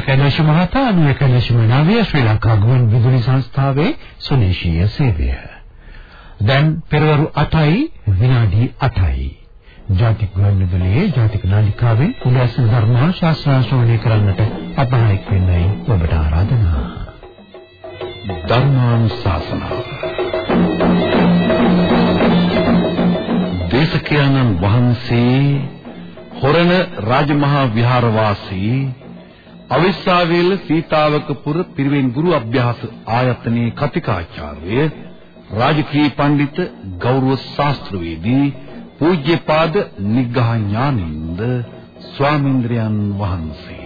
කැලේශ මහතා අනුය කැලේශ මනාවිය ශ්‍රී ලංකා ගුවන් විදුලි සංස්ථාවේ සුනේශීය සේවය. දැන් පෙරවරු 8යි විනාඩි 8යි. ජාතික ගුවන් විදුලියේ ජාතික නාලිකාවෙන් උදෑසන ධර්ම ශාස්ත්‍රා ශ්‍රවණය කරන්නට අපහායක වෙන්නයි ඔබට ආරාධනා. ධර්මානුශාසනාව. දේශකයන්න් වහන්සේ හොරණ රාජමහා විහාරවාසී අවිස්සාවේල සීතාවකපුර පිරිවෙන් ගුරු අභ්‍යාස ආයතනයේ කතිකාචාර්ය රාජකීය පඬිත ගෞරව ශාස්ත්‍රවේදී පූජ්‍යපාද නිග්ඝා ඥානින්ද ස්වාමීන්ද්‍රයන් වහන්සේ.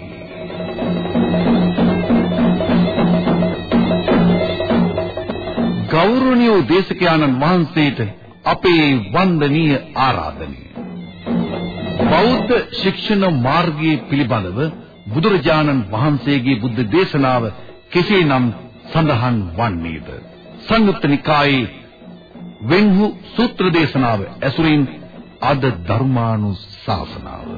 ගෞරවනීය දේශකයන්න් වහන්සේට අපේ වන්දනීය ආරාධනය. බෞද්ධ ශික්ෂණ මාර්ගයේ පිළිබඳව බුදුරජාණන් වහන්සේගේ බුද්ධ දේශනාව කෙසේනම් සඳහන් වන්නේද? සංයුත්ත නිකායේ වෙන්හු සූත්‍ර දේශනාව ඇසුරින් අද ධර්මානුශාසනාව.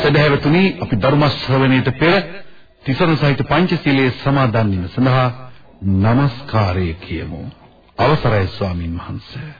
සදහැවතුනි අපි ධර්ම ශ්‍රවණයට පෙර තිසරණ සහිත පංචශීලයේ සමාදන් වීම සඳහා নমස්කාරය කියමු. අවසරයි ස්වාමින් වහන්සේ.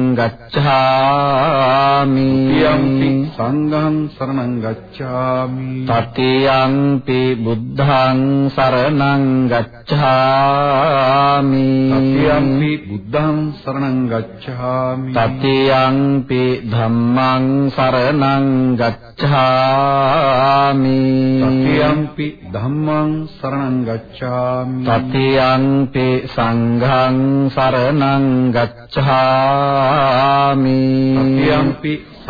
ගච්ඡාමි තියම්පි සංඝං සරණං ගච්ඡාමි. තතියම්පි බුද්ධං සරණං ගච්ඡාමි. තතියම්පි බුද්ධං සරණං ගච්ඡාමි. තතියම්පි ධම්මං සරණං ගච්ඡාමි. තතියම්පි ධම්මං සරණං ගච්ඡාමි. තතියම්පි සංඝං සරණං ගච්ඡාමි තතියම්පි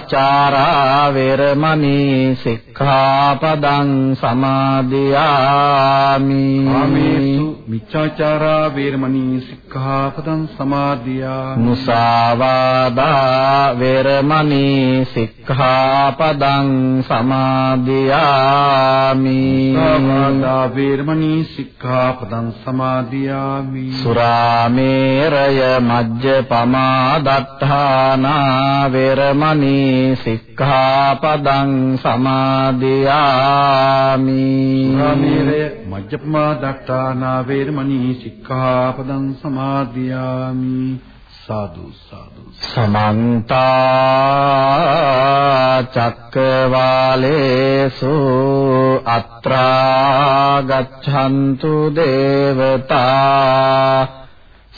මිච්ඡාචාරා වේරමණී සික්ඛාපදං සමාදියාමි। කාමේසු මිච්ඡාචාරා වේරමණී සික්ඛාපදං සමාදියාමි। මුසාවාදා වේරමණී සික්ඛාපදං සමාදියාමි। සමාදා වේරමණී සික්ඛාපදං සමාදියාමි। සුරාමේරය මජ්ජපමා දත්තානා වේරමණී සික්ඛාපදං සමාදියාමි। සුරාමේරය මජ්ජපමා දට්ඨානා වේරමණී සික්ඛාපදං සමාදියාමි। සාදු සාදු। සමන්ත චක්කවාලේසු අත්‍රා ගච්ඡන්තු දේවතා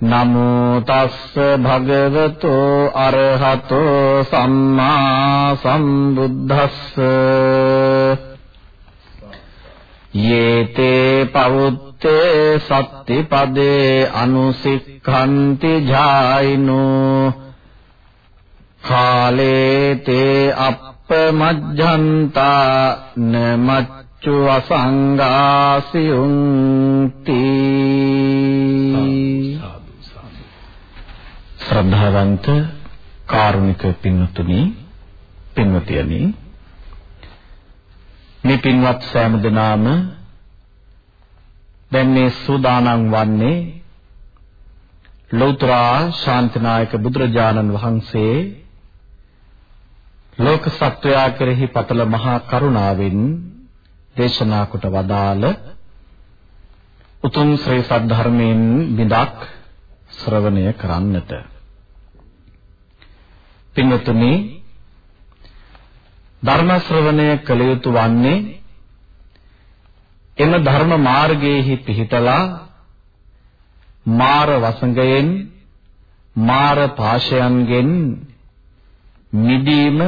නමෝ තස්ස භගවතෝ අරහතෝ සම්මා සම්බුද්දස්ස. යේතේ පවුත්තේ සත්තිපදේ අනුසික්ඛන්ති ජායිනෝ කාලේ තේ අප්පමජ්ජන්තා නමච්චු අසංගාසියුන්ති. ශ්‍රද්ධාවන්ත කාරුණික පින්තුනි පින්වතියනි මේ පින්වත් සෑම දෙනාම දැන් මේ සූදානම් වන්නේ ලෞතර ශාන්තිනායක බුදුරජාණන් වහන්සේ ලෝක සත්වයා කෙරෙහි පතල මහා කරුණාවෙන් දේශනා කොට වදාළ උතුම් ශ්‍රී සද්ධර්මයෙන් බිඳක් ශ්‍රවණය කරන්නට. පින්වතුනි ධර්ම ශ්‍රවණය කළ යුතු වන්නේ එම ධර්ම මාර්ගයේහි පිහිටලා මාර වසඟයෙන් මාර පාශයන්ගෙන් මිදීම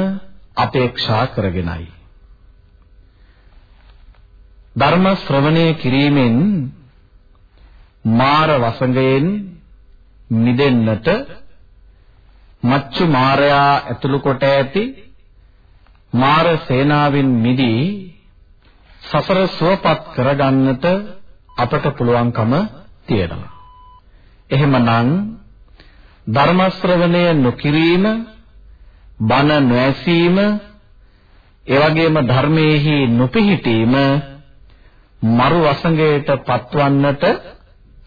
අපේක්ෂා කරගෙනයි. ධර්ම ශ්‍රවණය කිරීමෙන් මාර වසඟයෙන් මිදෙන්නට මච්චු මාරයා ඇතුළු කොට ඇති මාර සේනාවෙන් මිදී සසර සුවපත් කරගන්නට අපට පුළුවන්කම තියෙනවා. එහෙමනම් ධර්ම ශ්‍රවණය නොකිරීම, බණ නොඇසීම, ඒ වගේම ධර්මයේහි නොපිහිටීම මරු වසඟයට පත්වන්නට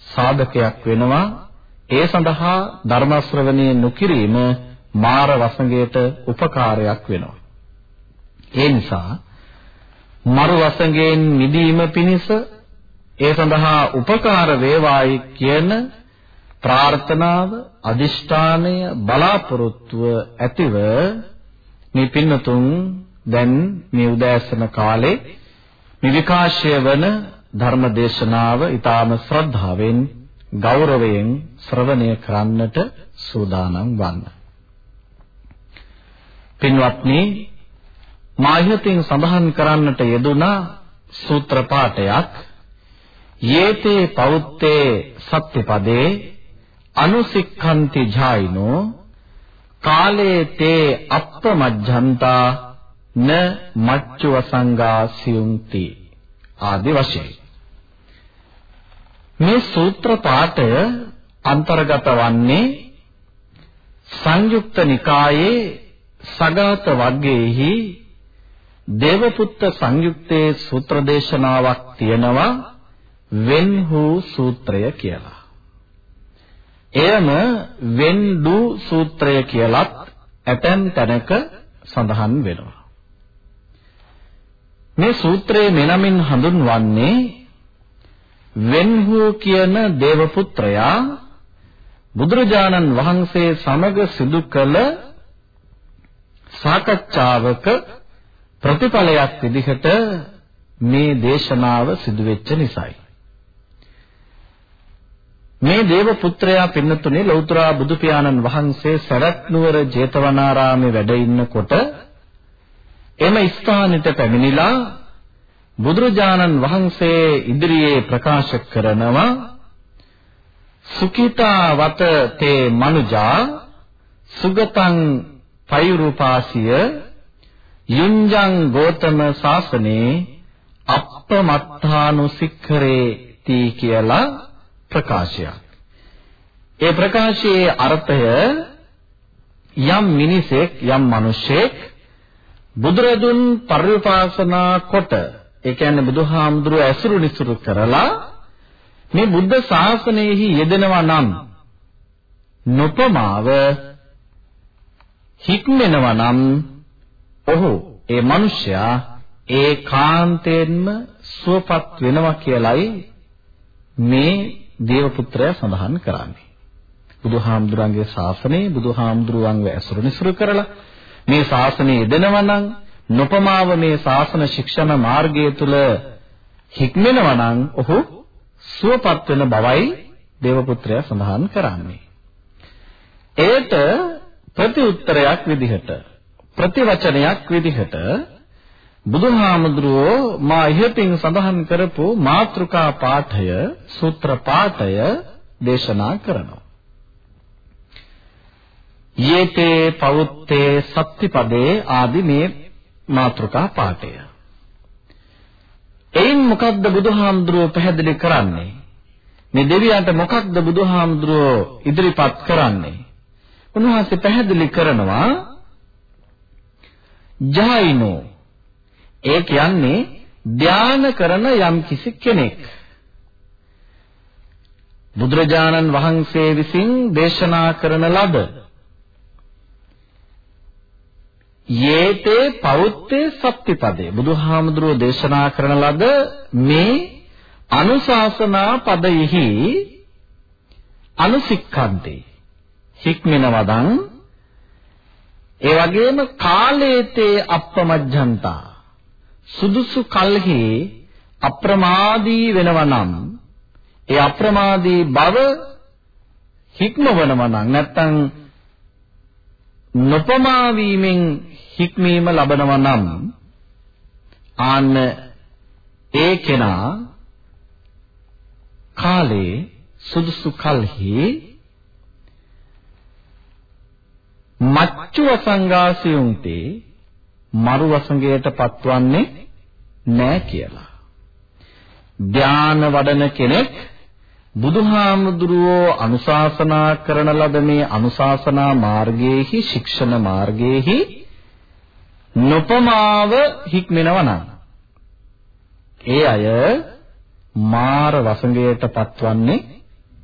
සාධකයක් වෙනවා. ඒ සඳහා ධර්ම ශ්‍රවණය නොකිරීම මාර වසඟයට උපකාරයක් වෙනවා. ඒ නිසා මරු වසඟයෙන් මිදීම පිණිස ඒ සඳහා උපකාර වේවායි කියන ප්‍රාර්ථනාව අදිෂ්ඨානය බලාපොරොත්තුව ඇතිව මේ පින්නතුන් දැන් මේ උදෑසන කාලේ මේ විකාශය වන ධර්ම දේශනාව ඊටාම ශ්‍රද්ධාවෙන් ගෞරවයෙන් ශ්‍රවණය කරන්නට සූදානම් වන්න. පින්වත්නි මාහිතින් සඳහන් කරන්නට යෙදුනා සූත්‍ර පාඨයක් යේතේ පෞත්තේ සත්‍යපදේ අනුසික්ඛන්ති ජායිනෝ කාලේ තේ අප්පමජ්ජන්තා න මච්චු වසංගා සියුම්ති ආදි වශයෙන් මේ සූත්‍ර පාඨය අන්තර්ගත වන්නේ සංයුක්ත නිකායේ සගත වර්ගයේහි දේවපුත්ත සංයුත්තේ සූත්‍ර දේශනාවක් තියෙනවා වෙන්හු සූත්‍රය කියලා. එයම වෙන්ඩු සූත්‍රය කියලත් ඇතැම් තැනක සඳහන් වෙනවා. මේ සූත්‍රයේ මෙනමින් හඳුන්වන්නේ වෙන්හු කියන දේවපුත්‍රයා බුදුරජාණන් වහන්සේ සමග සිදු කළ සාකච්ඡාවක ප්‍රතිඵලයක් විදිහට මේ දේශනාව සිදු වෙච්ච නිසායි. මේ දේව පුත්‍රයා පින්නතුනේ ලෞතර බුදු පියාණන් වහන්සේ සරත් නුවර ජේතවනාරාමේ වැඩ ඉන්නකොට එම ස්ථානෙට පැමිණිලා බුදුරජාණන් වහන්සේ ඉදිරියේ ප්‍රකාශ කරනවා සුඛිතා වත තේ මනුජා සුගතං පෛරුපාසිය යුංජං ගෝතම ශාසනේ අප්පමත්තානුසික්ඛරේ තී කියලා ප්‍රකාශයක්. ඒ ප්‍රකාශයේ අර්ථය යම් මිනිසෙක් යම් මිනිසෙක් බුදුරදුන් පරිපාසනා කොට ඒ කියන්නේ බුදුහාමුදුරුව ඇසුරු නිසුරු කරලා මේ බුද්ධ ශාසනයෙහි යෙදෙනවා නම් නොපමාව හික්මෙනවා නම් ඔහු ඒ මිනිසයා ඒකාන්තයෙන්ම සුවපත් වෙනවා කියලයි මේ දේවපුත්‍රයා සඳහන් කරන්නේ. බුදුහාමුදුරන්ගේ ශාසනය බුදුහාමුදුරුවන්ව ඇසුරු නිසුරු කරලා මේ ශාසනය යෙදෙනවා නම් නොපමාව මේ ශාසන ශික්ෂණ මාර්ගය තුල හික්මෙනවා නම් ඔහු සුවපත් වෙන බවයි දේවපුත්‍රයා සඳහන් කරන්නේ. ඒට ප්‍රතිඋත්තරයක් විදිහට ප්‍රතිවචනයක් විදිහට බුදුහාමුදුරුවෝ මා ඉහතින් සඳහන් කරපු මාත්‍රිකා පාඨය සූත්‍ර පාඨය දේශනා කරනවා. යේතේ පවුත්තේ සත්‍තිපදේ ආදි මේ මාත්‍රිකා පාඨය. එයින් මොකක්ද බුදුහාමුදුරුවෝ පැහැදිලි කරන්නේ? මේ දෙවියන්ට මොකක්ද බුදුහාමුදුරුවෝ ඉදිරිපත් කරන්නේ? උන්වහන්සේ පැහැදිලි කරනවා ජායිනෝ ඒ කියන්නේ ධාන කරන යම් කිසි කෙනෙක් බුදුරජාණන් වහන්සේ විසින් දේශනා කරන ලද යේතේ පෞත්තේ සත්‍තිපදේ. බුදුහාමුදුරුවෝ දේශනා කරන ලද මේ අනුශාසනා පදයෙහි අනුසික්ඛන්තේ හික්මිනවදන් ඒ වගේම කාලේතේ අප්පමජ්ජන්තා සුදුසු කල්හි අප්‍රමාදී වෙනවා නම් ඒ අප්‍රමාදී බව හික්මවනවා නම් නැත්තම් නොපමා වීමෙන් හික්මීම ලබනවා නම් ආන්න ඒ කෙනා කාලේ සුදුසු කල්හි මච්චු වසංගාසියුන්තේ මරු වසඟයට පත්වන්නේ නැහැ කියලා. ධාන වඩන කෙනෙක් බුදුහාමුදුරුවෝ අනුශාසනා කරන ලද මේ අනුශාසනා මාර්ගයේහි ශික්ෂණ මාර්ගයේහි නොපමාව හික්මෙනවා නම් ඒ අය මාර වසඟයට පත්වන්නේ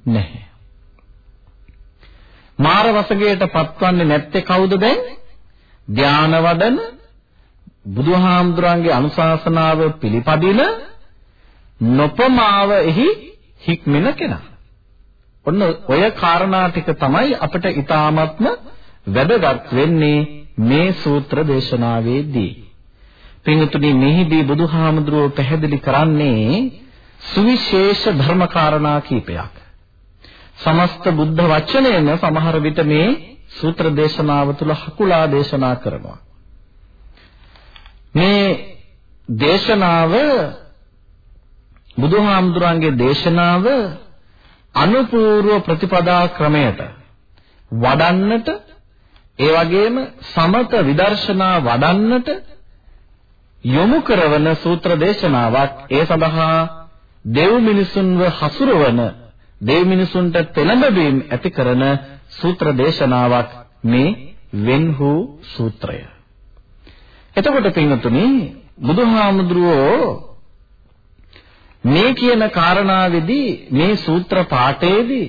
නැහැ. මාර වසඟයට පත්වන්නේ නැත්තේ කවුද දැන්? ධාන වඩන බුදුහාමුදුරන්ගේ අනුශාසනාව පිළිපදින නොපමාව එහි හික්මෙන කෙනා. ඔන්න ඔය කාරණා ටික තමයි අපිට ඊ타ත්ම වැදගත් වෙන්නේ මේ සූත්‍ර දේශනාවේදී. පින්තුනි මෙහිදී බුදුහාමුදුරුවෝ පැහැදිලි කරන්නේ සුවිශේෂ ධර්ම කාරණා කීපයක්. සමස්ත බුද්ධ වචනයම සමහර විට මේ සූත්‍ර දේශනාව තුළ හකුලා දේශනා කරනවා. මේ දේශනාව බුදුහාමුදුරන්ගේ දේශනාව අනුපූර්ව ප්‍රතිපදා ක්‍රමයට වඩන්නට ඒ වගේම සමත විදර්ශනා වඩන්නට යොමු කරන සූත්‍ර දේශනාවක් ඒ සඳහා දෙව් මිනිසුන්ව හසුරවන දෙව් මිනිසුන්ට පෙළඹවීම ඇති කරන සූත්‍ර දේශනාවක් මේ වෙන්හු සූත්‍රය. එතකොට පින්වතුනි බුදුහාමුදුරුවෝ මේ කියන කාරණාවේදී මේ සූත්‍ර පාඨයේදී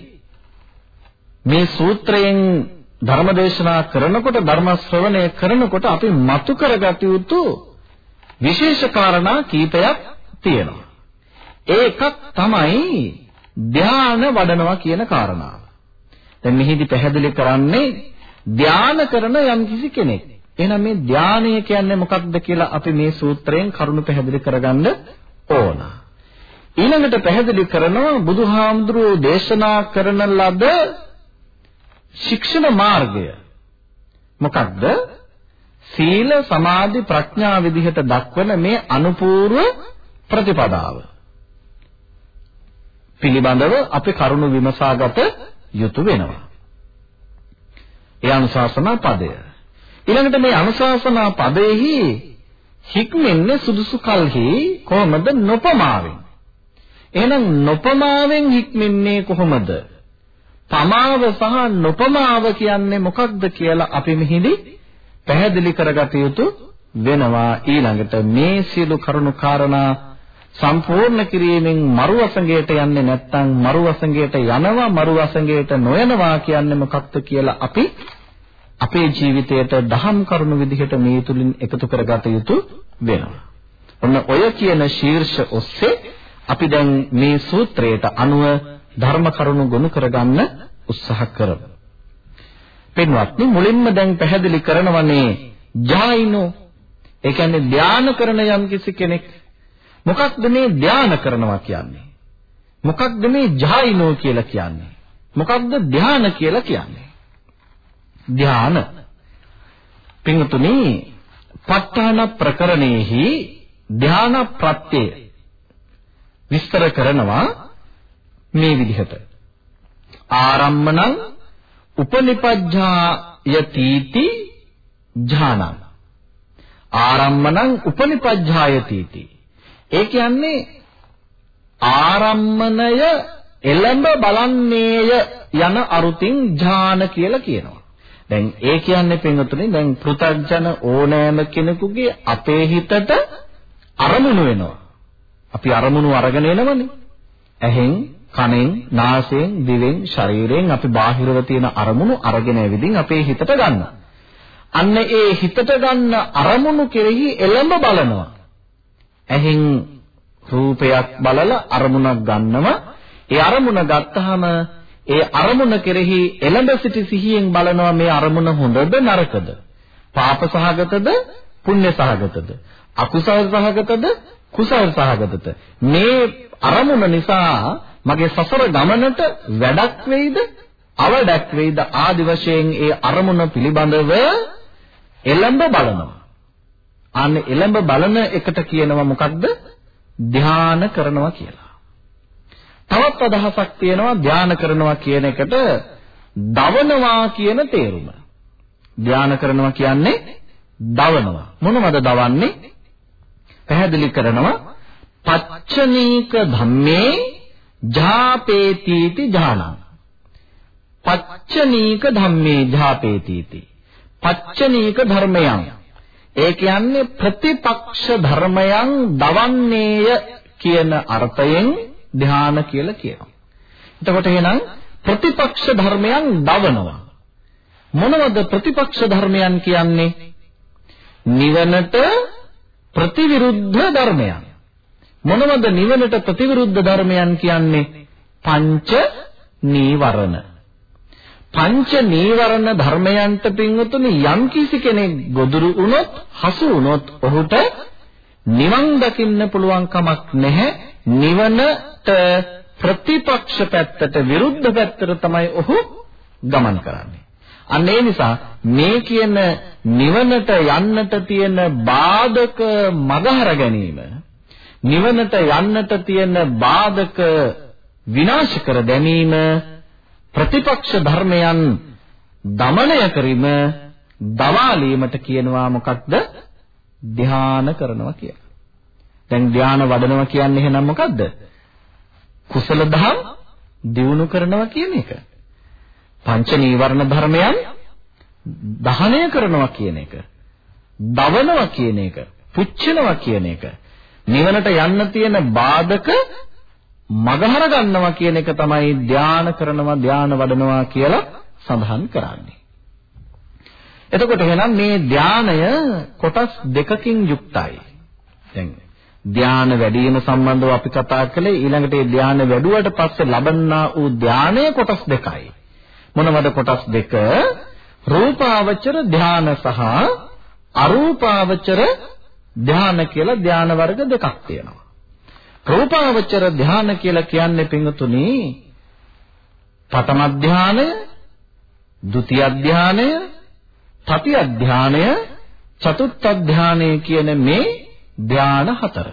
මේ සූත්‍රයෙන් ධර්මදේශනා කරනකොට ධර්ම ශ්‍රවණය කරනකොට අපි මතු කරගත යුතු විශේෂ කාරණා කීපයක් තියෙනවා. ඒකක් තමයි ධාන වඩනවා කියන කාරණාව. දැන් මෙහිදී පැහැදිලි කරන්නේ ධාන කරන යම්කිසි කෙනෙක්. එහෙනම් මේ ධානය කියන්නේ මොකක්ද කියලා අපි මේ සූත්‍රයෙන් කරුණු පැහැදිලි කරගන්න ඕන. ඊළඟට පැහැදිලි කරනවා බුදුහාමුදුරුවෝ දේශනා කරන ලද ශික්ෂණ මාර්ගය මොකක්ද? සීල සමාධි ප්‍රඥා විදිහට දක්වන මේ අනුපූර්ව ප්‍රතිපදාව. පිළිබඳව අපි කරුණු විමසාගත යුතු වෙනවා. ඒ අනුශාසනා පදය. ඊළඟට මේ අනුශාසනා පදයේහි හික්මෙන්නේ සුදුසු කල්හි කොහොමද නොපමාවෙන්. එහෙනම් නොපමාවෙන් හික්මෙන්නේ කොහොමද? පමාව සහ නොපමාව කියන්නේ මොකක්ද කියලා අපි මෙහිදී පැහැදිලි කරගත යුතු වෙනවා ඊළඟට මේ සියලු කරුණු කාරණා සම්පූර්ණ කිරීමෙන් මරු වසඟයට යන්නේ නැත්නම් මරු වසඟයට යනවා මරු වසඟයට නොයනවා කියන්නේ මොකක්ද කියලා අපි අපේ ජීවිතයට දහම් කරුණු විදිහට මේ තුලින් එකතු කරගත යුතු වෙනවා. ඔන්න ඔය කියන ශීර්ෂ ඔස්සේ අපි දැන් මේ සූත්‍රයට අනුව ධර්ම කරුණු ගොනු කරගන්න උත්සාහ කරමු. පින්වත්නි මුලින්ම දැන් පැහැදිලි කරනවනේ ජායිනෝ ඒ කියන්නේ ධානය කරන යම් කිසි කෙනෙක් මොකක්ද මේ ධානය කරනවා කියන්නේ? මොකක්ද මේ ජායිනෝ කියලා කියන්නේ? මොකක්ද ධානය කියලා කියන්නේ? ධානය පින්තුනි ප ဋ ාණ ප්‍රකරණේහි ධාන ප්‍රත්‍ය විස්තර කරනවා මේ විදිහට. ආරම්මණං උපනිපජ්ජායතිති ඥානං. ආරම්මණං උපනිපජ්ජායතිති. ඒ කියන්නේ ආරම්මණය එළඹ බලන්නේය යන අරුතින් ඥාන කියලා කියනවා. දැන් ඒ කියන්නේ පින්වතුනි දැන් පෘථග්ජන ඕනෑම කෙනෙකුගේ අපේ හිතට අරමුණු වෙනවා. අපි අරමුණු අරගෙන එනවනේ. ඇහෙන්, කනෙන්, නාසයෙන්, දිවෙන්, ශරීරයෙන් අපි බාහිරව තියෙන අරමුණු අරගෙන ඇවිදින් අපේ හිතට ගන්නවා. අන්න ඒ හිතට ගන්න අරමුණු කෙරෙහි එළඹ බලනවා. ඇහෙන් රූපයක් බලලා අරමුණක් ගන්නවා. ඒ අරමුණ ගත්තාම ඒ අරමුණ කෙරෙහි එළඹ සිටි සිහියෙන් බලනවා මේ අරමුණ හොඳද නරකද? පාප සහගතද? පුණ්‍ය සහගතද? අකුසල සහගතද? කුසල සහගතද? මේ අරමුණ නිසා මගේ සසර ගමනට වැඩක් වෙයිද? අවඩක් වෙයිද? ආදි වශයෙන් ඒ අරමුණ පිළිබඳව එළඹ බලනවා. අන්න එළඹ බලන එකට කියනවා මොකක්ද? ධාන කරනවා කියලා. තවත් අදහසක් තියෙනවා ධානය කරනවා කියන එකට දවනවා කියන තේරුම. ධානය කරනවා කියන්නේ දවනවා. මොනවද දවන්නේ? පැහැදිලි කරනවා පච්චනීක ධම්මේ ජාපේතිති ඥානං. පච්චනීක ධම්මේ ජාපේතිති. පච්චනීක ධර්මයන්. ඒ කියන්නේ ප්‍රතිපක්ෂ ධර්මයන් දවන්නේය කියන අර්ථයෙන් ධාන කියලා කියනවා. එතකොට එහෙනම් ප්‍රතිපක්ෂ ධර්මයන් දවනවා. මොනවද ප්‍රතිපක්ෂ ධර්මයන් කියන්නේ? නිවනට ප්‍රතිවිරුද්ධ ධර්මයන්. මොනවද නිවනට ප්‍රතිවිරුද්ධ ධර්මයන් කියන්නේ? පංච නීවරණ. පංච නීවරණ ධර්මයන්ට පින්වතුනි යම් කිසි කෙනෙක් ගොදුරු වුණොත් හසු වුණොත් ඔහුට නිවන් දකින්න පුළුවන් කමක් නැහැ නිවනට ප්‍රතිපක්ෂ පැත්තට විරුද්ධ පැත්තට තමයි ඔහු ගමන් කරන්නේ. අන්න ඒ නිසා මේ කියන නිවනට යන්නට තියෙන බාධක මගහර ගැනීම නිවනට යන්නට තියෙන බාධක විනාශ කර දැමීම ප්‍රතිපක්ෂ ධර්මයන් දමනය කිරීම දවාලීමට කියනවා මොකක්ද ධ්‍යාන කරනවා කියලා. දැන් ධානය වඩනවා කියන්නේ එහෙනම් මොකද්ද? කුසල දහම් දියුණු කරනවා කියන එක. පංච නීවරණ ධර්මයන් දහනය කරනවා කියන එක. දවනවා කියන එක. පුච්චනවා කියන එක. නිවනට යන්න තියෙන බාධක මගහර ගන්නවා කියන එක තමයි ධානය කරනවා ධානය වඩනවා කියලා සඳහන් කරන්නේ. එතකොට එහෙනම් මේ ධානය කොටස් දෙකකින් යුක්තයි. දැන් ධානය වැඩි වීම සම්බන්ධව අපි කතා කළේ ඊළඟට ඒ ධානය වැඩුවට පස්සේ ලබන්නා වූ ධානය කොටස් දෙකයි. මොනවද කොටස් දෙක? රූපාවචර ධාන සහ අරූපාවචර ධාන කියලා ධාන වර්ග දෙකක් තියෙනවා. රූපාවචර ධාන කියලා කියන්නේ පින්තුනි පඨම ධානය, ဒုတိ ය ධානය, තතිය ධානය, චතුත්ථ ධානය කියන මේ ධාන හතර.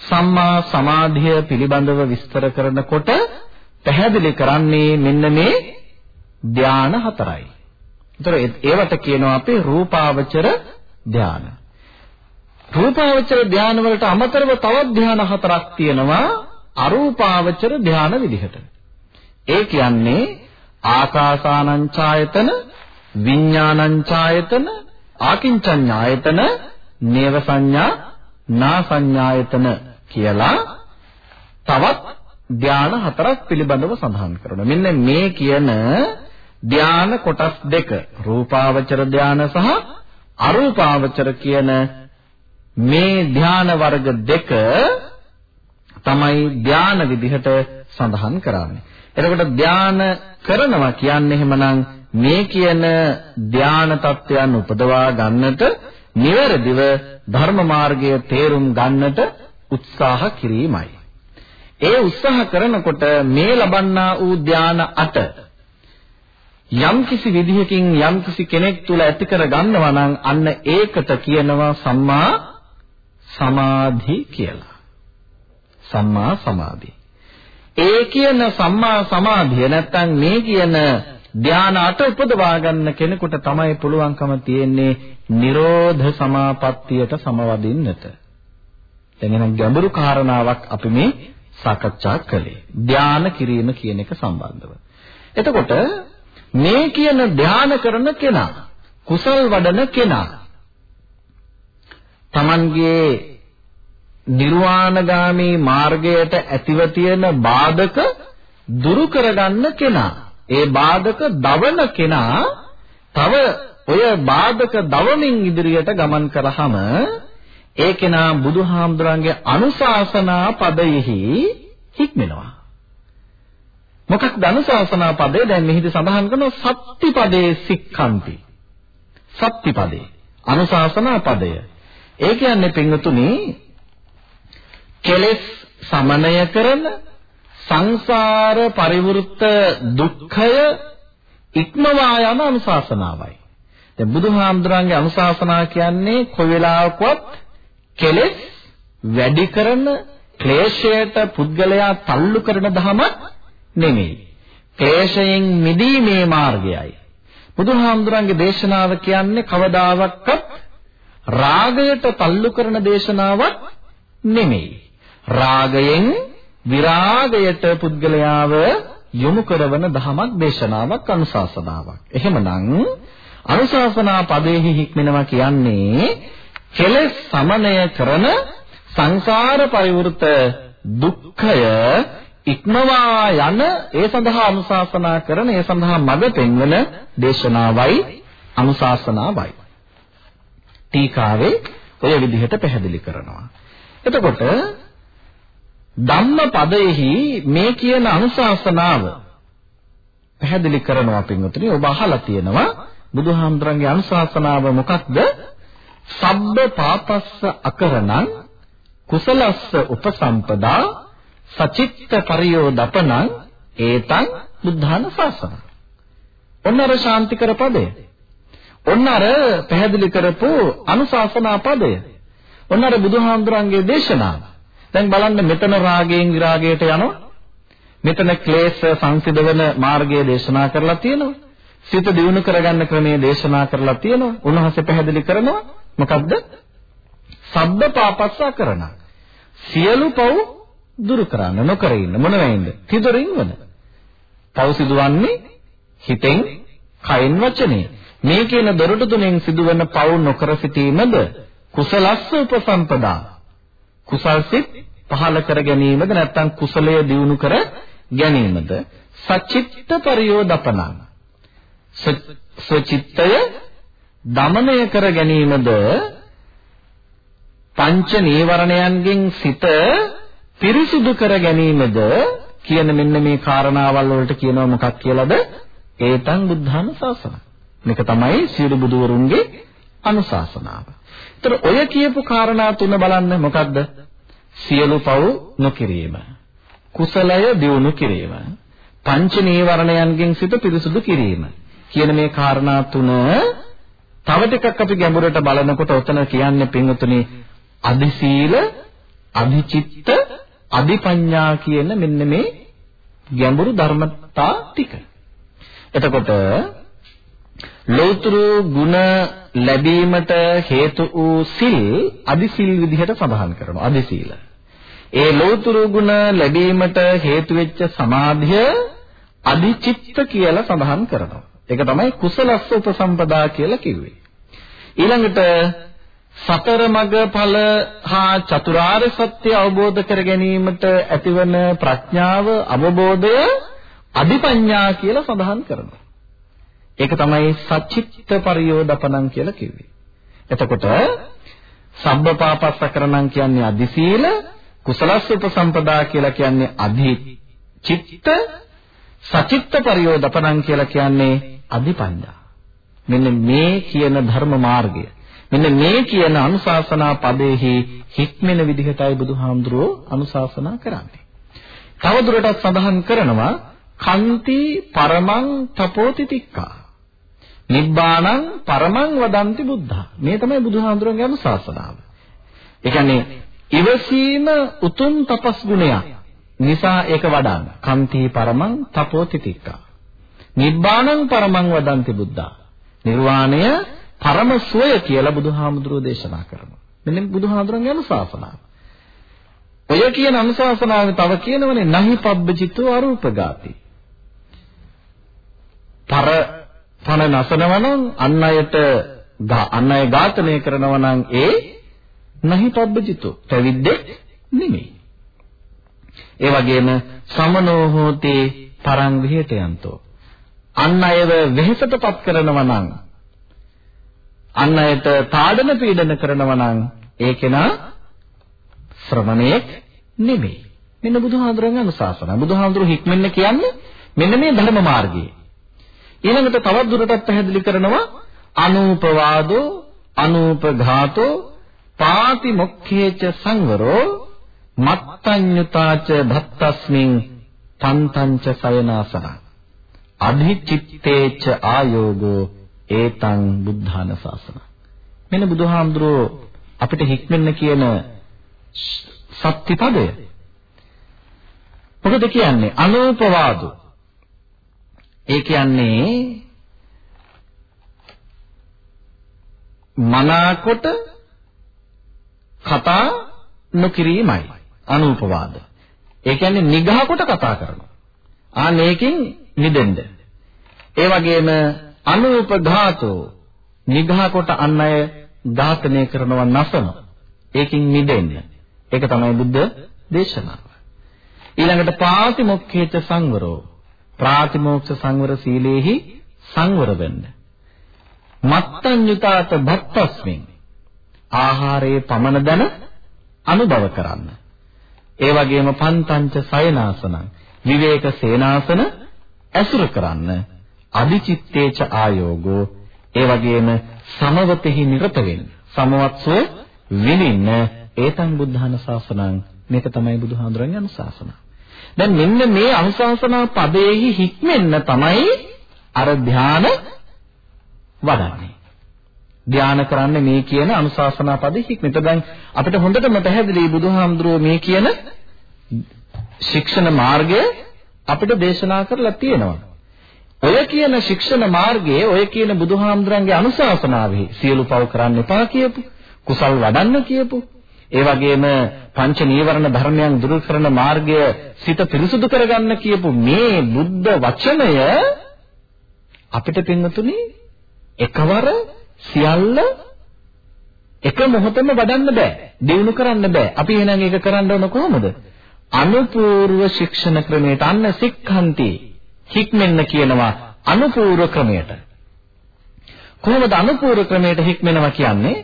සම්මා සමාධිය පිළිබඳව විස්තර කරනකොට පැහැදිලි කරන්නේ මෙන්න මේ ධාන හතරයි. ඒතර ඒවට කියනවා අපි රූපාවචර ධාන. රූපාවචර ධාන වලට අමතරව තවත් ධාන හතරක් තියෙනවා අරූපාවචර ධාන විදිහට. ඒ කියන්නේ ආකාසානං ඡායතන, විඥානං ඡායතන, ආකින්චඤ්ඤායතන, නේව සංඥා නා සංඥායතන කියලා තවත් ධාන හතරක් පිළිබඳව සඳහන් කරනවා. මෙන්න මේ කියන ධාන කොටස් දෙක රූපාවචර ධාන සහ අරූපාවචර කියන මේ ධාන වර්ග දෙක තමයි ධාන විදිහට සඳහන් කරන්නේ. එතකොට ධාන කරනවා කියන්නේ එහෙමනම් මේ කියන ධාන තත්වයන් උපදවා ගන්නට නිවැරදිව ධර්ම මාර්ගයේ තේරුම් ගන්නට උත්සාහ කිරීමයි. ඒ උත්සාහ කරනකොට මේ ලබන්නා වූ ධාන අට යම්කිසි විදිහකින් යම්කිසි කෙනෙක් තුල ඇති කර ගන්නවා නම් අන්න ඒකට කියනවා සම්මා සමාධි කියලා. සම්මා සමාධි. ඒ කියන සම්මා සමාධිය නැත්තම් මේ කියන ධාන අට උපදවා ගන්න කෙනෙකුට තමයි පුළුවන්කම තියෙන්නේ නිරෝධ සමාපත්තියට සමවදින්නට. දැන් එහෙනම් ගැඹුරු කාරණාවක් අපි මේ සාකච්ඡා කළේ. ධාන කිරීම කියන එක සම්බන්ධව. එතකොට මේ කියන ධාන කරන කෙනා කුසල් වඩන කෙනා Tamanගේ නිර්වාණගාමී මාර්ගයට ඇතිව තියෙන බාධක දුරු කරගන්න කෙනා ඒ බාධක දවන කෙනා තව ඔය බාධක දවමින් ඉදිරියට ගමන් කරාම ඒ කෙනා බුදුහාමුදුරන්ගේ අනුශාසනා පදයෙහි හික්මෙනවා. මොකක්ද අනුශාසනා පදය? දැන් මෙහිදී සඳහන් කරන සත්‍තිපදේ සික්ඛන්ති. සත්‍තිපදේ අනුශාසනා පදය. ඒ කියන්නේ පින්වතුනි කෙලෙස් සමනය කරන සංසාර පරිවෘත්ත දුක්ඛය ඉක්මවා යන අනුශාසනාවයි. දැන් බුදුහාමුදුරන්ගේ අනුශාසනා කියන්නේ කොයි වෙලාවකවත් කෙලෙස් වැඩි කරන ක්ලේශයට පුද්ගලයා තල්ලු කරන ධමයක් නෙමෙයි. ක්ලේශයෙන් මිදීමේ මාර්ගයයි. බුදුහාමුදුරන්ගේ දේශනාව කියන්නේ කවදාවත් රාගයට තල්ලු කරන දේශනාවක් නෙමෙයි. රාගයෙන් විරාගයට පුද්ගලයාව යොමු කරන දහමක් දේශනාවක් අනුශාසනාවක්. එහෙමනම් අනුශාසනා පදෙහි හික්මනවා කියන්නේ කෙලෙස් සමනය කරන සංසාර පරිවෘත දුක්ඛය ඉක්මවා යන ඒ සඳහා අනුශාසනා කරන ඒ සඳහා මඟ පෙන්වන දේශනාවයි අනුශාසනාවයි. ටීකාවේ ඔය විදිහට පැහැදිලි කරනවා. එතකොට ධම්මපදයෙහි මේ කියන අනුශාසනාව පැහැදිලි කරනවා පින්වතුනි ඔබ අහලා තියෙනවා බුදුහාමුදුරන්ගේ අනුශාසනාව මොකක්ද? සබ්බ පාපස්ස අකරණං කුසලස්ස උපසම්පදා සචිත්ත පරියෝදපනං ඒතං බුද්ධාන ශාසන. ඔන්න අර ශාන්තිකර පදය. ඔන්න අර පැහැදිලි කරපු අනුශාසනා පදය. ඔන්න අර බුදුහාමුදුරන්ගේ දේශනාව. දැන් බලන්න මෙතන රාගයෙන් විරාගයට යනවා. මෙතන ක්ලේශ සංසිඳවන මාර්ගය දේශනා කරලා තියෙනවා. සිත දියුණු කරගන්න ක්‍රමයේ දේශනා කරලා තියෙනවා. උන්වහන්සේ පැහැදිලි කරනවා මොකද්ද? සබ්බ පාපස්සා කරන. සියලු පව් දුරු කරන්න නොකර ඉන්න මොන වෙයින්ද? තිදරින් වන. පව් සිදුවන්නේ හිතෙන්, කයින්, වචනේ. මේ කියන දොරටු තුනෙන් සිදුවන පව් නොකර සිටීමද කුසලස්ස උපසම්පදා කුසල් සිත් පහල කර ගැනීමද නැත්නම් කුසලය දියුණු කර ගැනීමද සචිත්ත පරියෝදපනං සචිත්තය දමනය කර ගැනීමද පංච නීවරණයන්ගෙන් සිත පිරිසුදු කර ගැනීමද කියන මෙන්න මේ කාරණාවල් වලට කියනවා මොකක් කියලාද ඒතං බුද්ධාන ශාසන මේක තමයි සියලු බුදුවරුන්ගේ අනුශාසනාව ඒතර ඔය කියපු කාරණා තුන බලන්න මොකද්ද? සියලු පව් නොකිරීම. කුසලය දියුණු කිරීම. පංච නීවරණයන්ගෙන් සිත පිරිසුදු කිරීම. කියන මේ කාරණා තුන තව ටිකක් අපි ගැඹුරට බලනකොට ඔතන කියන්නේ පින්වතුනි අදිශීල, අදිචිත්ත, අදිපඤ්ඤා කියන මෙන්න මේ ගැඹුරු ධර්මතා ටික. එතකොට ලෞතර ගුණ ලැබීමට හේතු වූ සිල් අදි සිල් විදිහට සඳහන් කරනවා අදි සීල. ඒ ලෞතර ගුණ ලැබීමට හේතු වෙච්ච සමාධිය අදි චිත්ත කියලා සඳහන් කරනවා. ඒක තමයි කුසලස්ස උපසම්පදා කියලා කිව්වේ. ඊළඟට සතර මග ඵල හා චතුරාර්ය සත්‍ය අවබෝධ කර ගැනීමට ඇතිවන ප්‍රඥාව අවබෝධය අධිපඤ්ඤා කියලා සඳහන් කරනවා. ඒක තමයි සච්චිත්ත පරියෝදපණං කියලා කිව්වේ. එතකොට සබ්බපාපස්සකරණං කියන්නේ අදිසීල, කුසලස්ස උපසම්පදා කියලා කියන්නේ අධි චිත්ත සචිත්ත පරියෝදපණං කියලා කියන්නේ අධිපඤ්ඤා. මෙන්න මේ කියන ධර්ම මාර්ගය. මෙන්න මේ කියන අනුශාසනා පදෙහි හික්මෙන විදිහටයි බුදුහාමුදුරුවෝ අනුශාසනා කරන්නේ. තවදුරටත් සඳහන් කරනවා කන්ති පරමං තපෝති තික්කා. නිබ්බාණං පරමං වදන්ති බුද්ධා. මේ තමයි බුදුහාමුදුරන්ගේ අනුශාසනාව. ඒ කියන්නේ ඉවසීම උතුම් තපස් ගුණයක්. නිසා ඒක වඩන්න. කන්ති පරමං තපෝති තික්කා. නිබ්බාණං පරමං වදන්ති බුද්ධා. නිර්වාණය පරම සෝය කියලා බුදුහාමුදුරෝ දේශනා කරනවා. මෙන්න බුදුහාමුදුරන්ගේ අනුශාසනාව. ඔය කියන අනුශාසනාවේ තව කියනවනේ නහි පබ්බචිතෝ අරූපගාති. පර පණ නසනවා නම් අන් අයට අන් අය ඝාතනය කරනවා නම් ඒ නහි පබ්බචිතෝ පැවිද්දෙක් නෙමෙයි. ඒ වගේම සමනෝ හෝතේ පරං විහෙතයන්තෝ අන් අයව වෙහෙසටපත් කරනවා නම් අන් අයට තාඩන පීඩන කරනවා නම් ඒ කෙනා ශ්‍රමණයෙක් නෙමෙයි. මෙන්න බුදුහාඳුරන්ගේ අනුශාසනා. බුදුහාඳුරු හික්මෙන්න කියන්නේ මෙන්න මේ ධර්ම මාර්ගයේ. ඊළඟට තවත් දුරටත් පැහැදිලි කරනවා අනූපවාදෝ අනූපඝාතෝ පාති මොක්ඛේච සංවරෝ මත්තඤ්ඤුතාච භත්තස්මින් පන්තංච සයනාසන අධිචිත්තේච ආයෝගෝ ඒතං බුද්ධාන ශාසන මෙන්න බුදුහාමුදුරෝ අපිට හික්මෙන්න කියන සත්‍ය පදය මොකද කියන්නේ අනූපවාදෝ ඒ කියන්නේ මනාකොට කතා නොකිරීමයි අනූපවාද. ඒ කියන්නේ නිගහ කොට කතා කරනවා. ආ මේකෙන් මිදෙන්න. ඒ වගේම අනූපඝාතෝ නිගහ කොට අන් අය ඝාතනය කරනවා නසන. ඒකින් මිදෙන්න. ඒක තමයි බුද්ධ දේශනාව. ඊළඟට පාතිමොක්ඛේත සංවරෝ ප්‍රාතිමෝක්ෂ සංවර සීලේහි සංවර වෙන්න. මත්තඤ්ඤුතාත භක්තස්මින් ආහාරයේ පමන දන අනුභව කරන්න. ඒ වගේම පන්තංච සයනාසනං විවේක සේනාසන ඇසුර කරන්න. අදිචිත්තේච ආයෝගෝ ඒ වගේම සමවතෙහි නිරත වෙන්න. සමවත්සෝ විනින්න ඒතං බුද්ධාන ශාසනං මේක තමයි බුදුහාඳුරන්ගේ අනුශාසනාව. දැන් මෙන්න මේ අනුශාසනා පදයේහි හික්මෙන්න තමයි අර ධාන වඩන්නේ. ධාන කරන්නේ මේ කියන අනුශාසනා පදෙ හික්මෙත. දැන් අපිට හොඳටම පැහැදිලි බුදුහාමුදුරුවෝ මේ කියන ශික්ෂණ මාර්ගය අපිට දේශනා කරලා තියෙනවා. ඔය කියන ශික්ෂණ මාර්ගයේ ඔය කියන බුදුහාමුදුරන්ගේ අනුශාසනාවෙහි සියලු පව කරන්න එපා කියපු, කුසල් වඩන්න කියපු, ඒ වගේම පංච නීවරණ ධර්මයන් දුරු කරන මාර්ගය සිත පිරිසුදු කරගන්න කියපු මේ බුද්ධ වචනය අපිට පින්නතුනි එකවර සියල්ල එක මොහොතෙම වඩන්න බෑ. දිනු කරන්න බෑ. අපි එහෙනම් ඒක කරන්න ඕන කොහොමද? අනුපූර්ව ශික්ෂණ ක්‍රමයට අන්න සික්ඛන්ති හික්මෙන්න කියනවා අනුපූර්ව ක්‍රමයට. කොහොමද අනුපූර්ව ක්‍රමයට හික්මෙනවා කියන්නේ?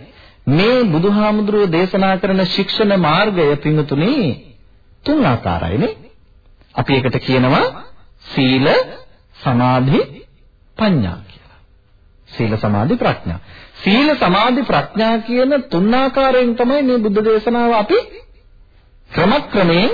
මේ බුදුහාමුදුරුව දේශනා කරන ශික්ෂණ මාර්ගය පිඟුතුනේ තුන් ආකාරයිනේ. අපි ඒකට කියනවා සීල, සමාධි, ප්‍රඥා කියලා. සීල, සමාධි, ප්‍රඥා. සීල, සමාධි, ප්‍රඥා කියන තුන් ආකාරයෙන් තමයි මේ බුද්ධ දේශනාව අපි ක්‍රමක්‍රමයෙන්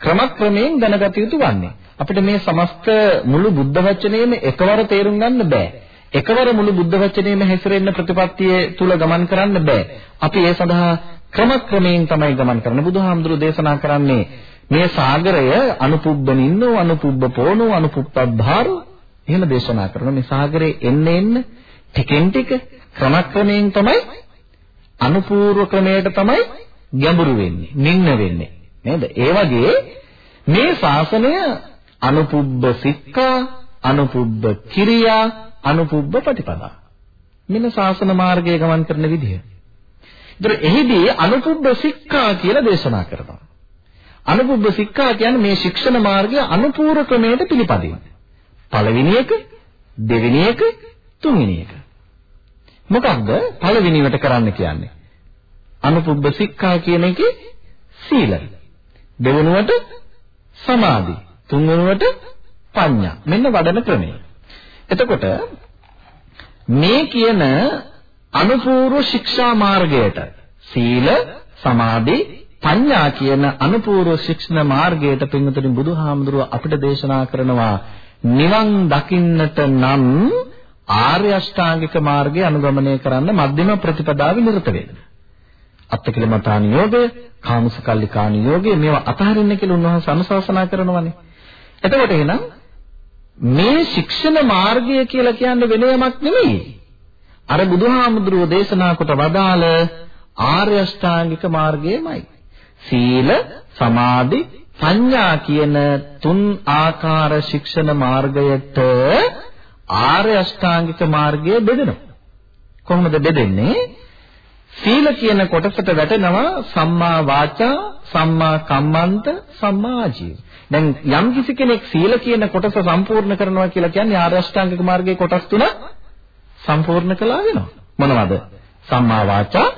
ක්‍රමක්‍රමයෙන් දැනගත යුතු වන්නේ. අපිට මේ සමස්ත මුළු බුද්ධ වචනේම එකවර තේරුම් ගන්න බෑ. එකවර මුළු බුද්ධ වචනේම හැසිරෙන්න ප්‍රතිපත්තිය තුල ගමන් කරන්න බෑ. අපි ඒ සඳහා ක්‍රමක්‍රමයෙන් තමයි ගමන් කරන්නේ. බුදුහාමුදුරු දේශනා කරන්නේ මේ සාගරය අනුපුබ්බ නින්නෝ අනුපුබ්බ පොණෝ අනුපුප්පබ්බාරෝ එහෙම දේශනා කරන මේ සාගරේ එන්න එන්න ටිකෙන් ටික ක්‍රමක්‍රමයෙන් තමයි අනුපූර්ව ක්‍රමයට තමයි ගැඹුරු වෙන්නේ නින්න වෙන්නේ නේද ඒ වගේ මේ ශාසනය අනුපුබ්බ සික්ඛා අනුපුබ්බ කිරියා අනුපුබ්බ ප්‍රතිපදා. මෙන්න ශාසන මාර්ගයේ ගමන් කරන විදිය. ඒතර එහිදී අනුපුබ්බ සික්ඛා කියලා දේශනා කරනවා. අනුපුබ්බ සික්ඛා කියන්නේ මේ ශික්ෂණ මාර්ගය අනුපූර්ව ක්‍රමයට පිළිපදින. පළවෙනි එක, දෙවෙනි එක, තුන්වෙනි එක. මොකක්ද පළවෙනිවට කරන්න කියන්නේ? අනුපුබ්බ සික්ඛා කියන එකේ සීල. දෙවෙනුවට සමාධි, තුන්වෙනුවට පඤ්ඤා. මෙන්න වඩන ක්‍රමය. එතකොට මේ කියන අනුපූර්ව ශික්ෂා මාර්ගයට සීල, සමාධි, පඤ්ඤා කියන අනුපූර්ව ශික්ෂණ මාර්ගයට පින්වතුනි බුදුහාමුදුරුව අපිට දේශනා කරනවා නිවන් දකින්නට නම් ආර්ය අෂ්ටාංගික මාර්ගය අනුගමනය කරන්න මධ්‍යම ප්‍රතිපදාවේ නිරත වෙන්න. අත්තිකිලමතාන යෝගය, කාමසකල්ලිකාන යෝගය මේවා අතහරින්න කියලා උන්වහන්සේ අනුශාසනා කරනවානේ. එතකොට එහෙනම් මේ ශික්ෂණ මාර්ගය කියලා කියන්නේ වෙන යමක් නෙමෙයි. අර බුදුහාමුදුරුවෝ දේශනා කොට වදාළ ආර්ය අෂ්ටාංගික මාර්ගයමයි. සීල, සමාධි, පඤ්ඤා කියන තුන් ආකාර ශික්ෂණ මාර්ගයට ආර්ය අෂ්ටාංගික මාර්ගය බෙදෙනවා. කොහොමද බෙදෙන්නේ? සීල කියන කොටසට වැටෙනවා සම්මා වාචා, සම්මා කම්මන්ත, සම්මා ආජීව. දැන් යම් කිසි කෙනෙක් සීල කියන කොටස සම්පූර්ණ කරනවා කියලා කියන්නේ ආර්ය අෂ්ටාංගික මාර්ගයේ කොටස් තුන සම්පූර්ණ කළා වෙනවා. මොනවද? සම්මා වාචා,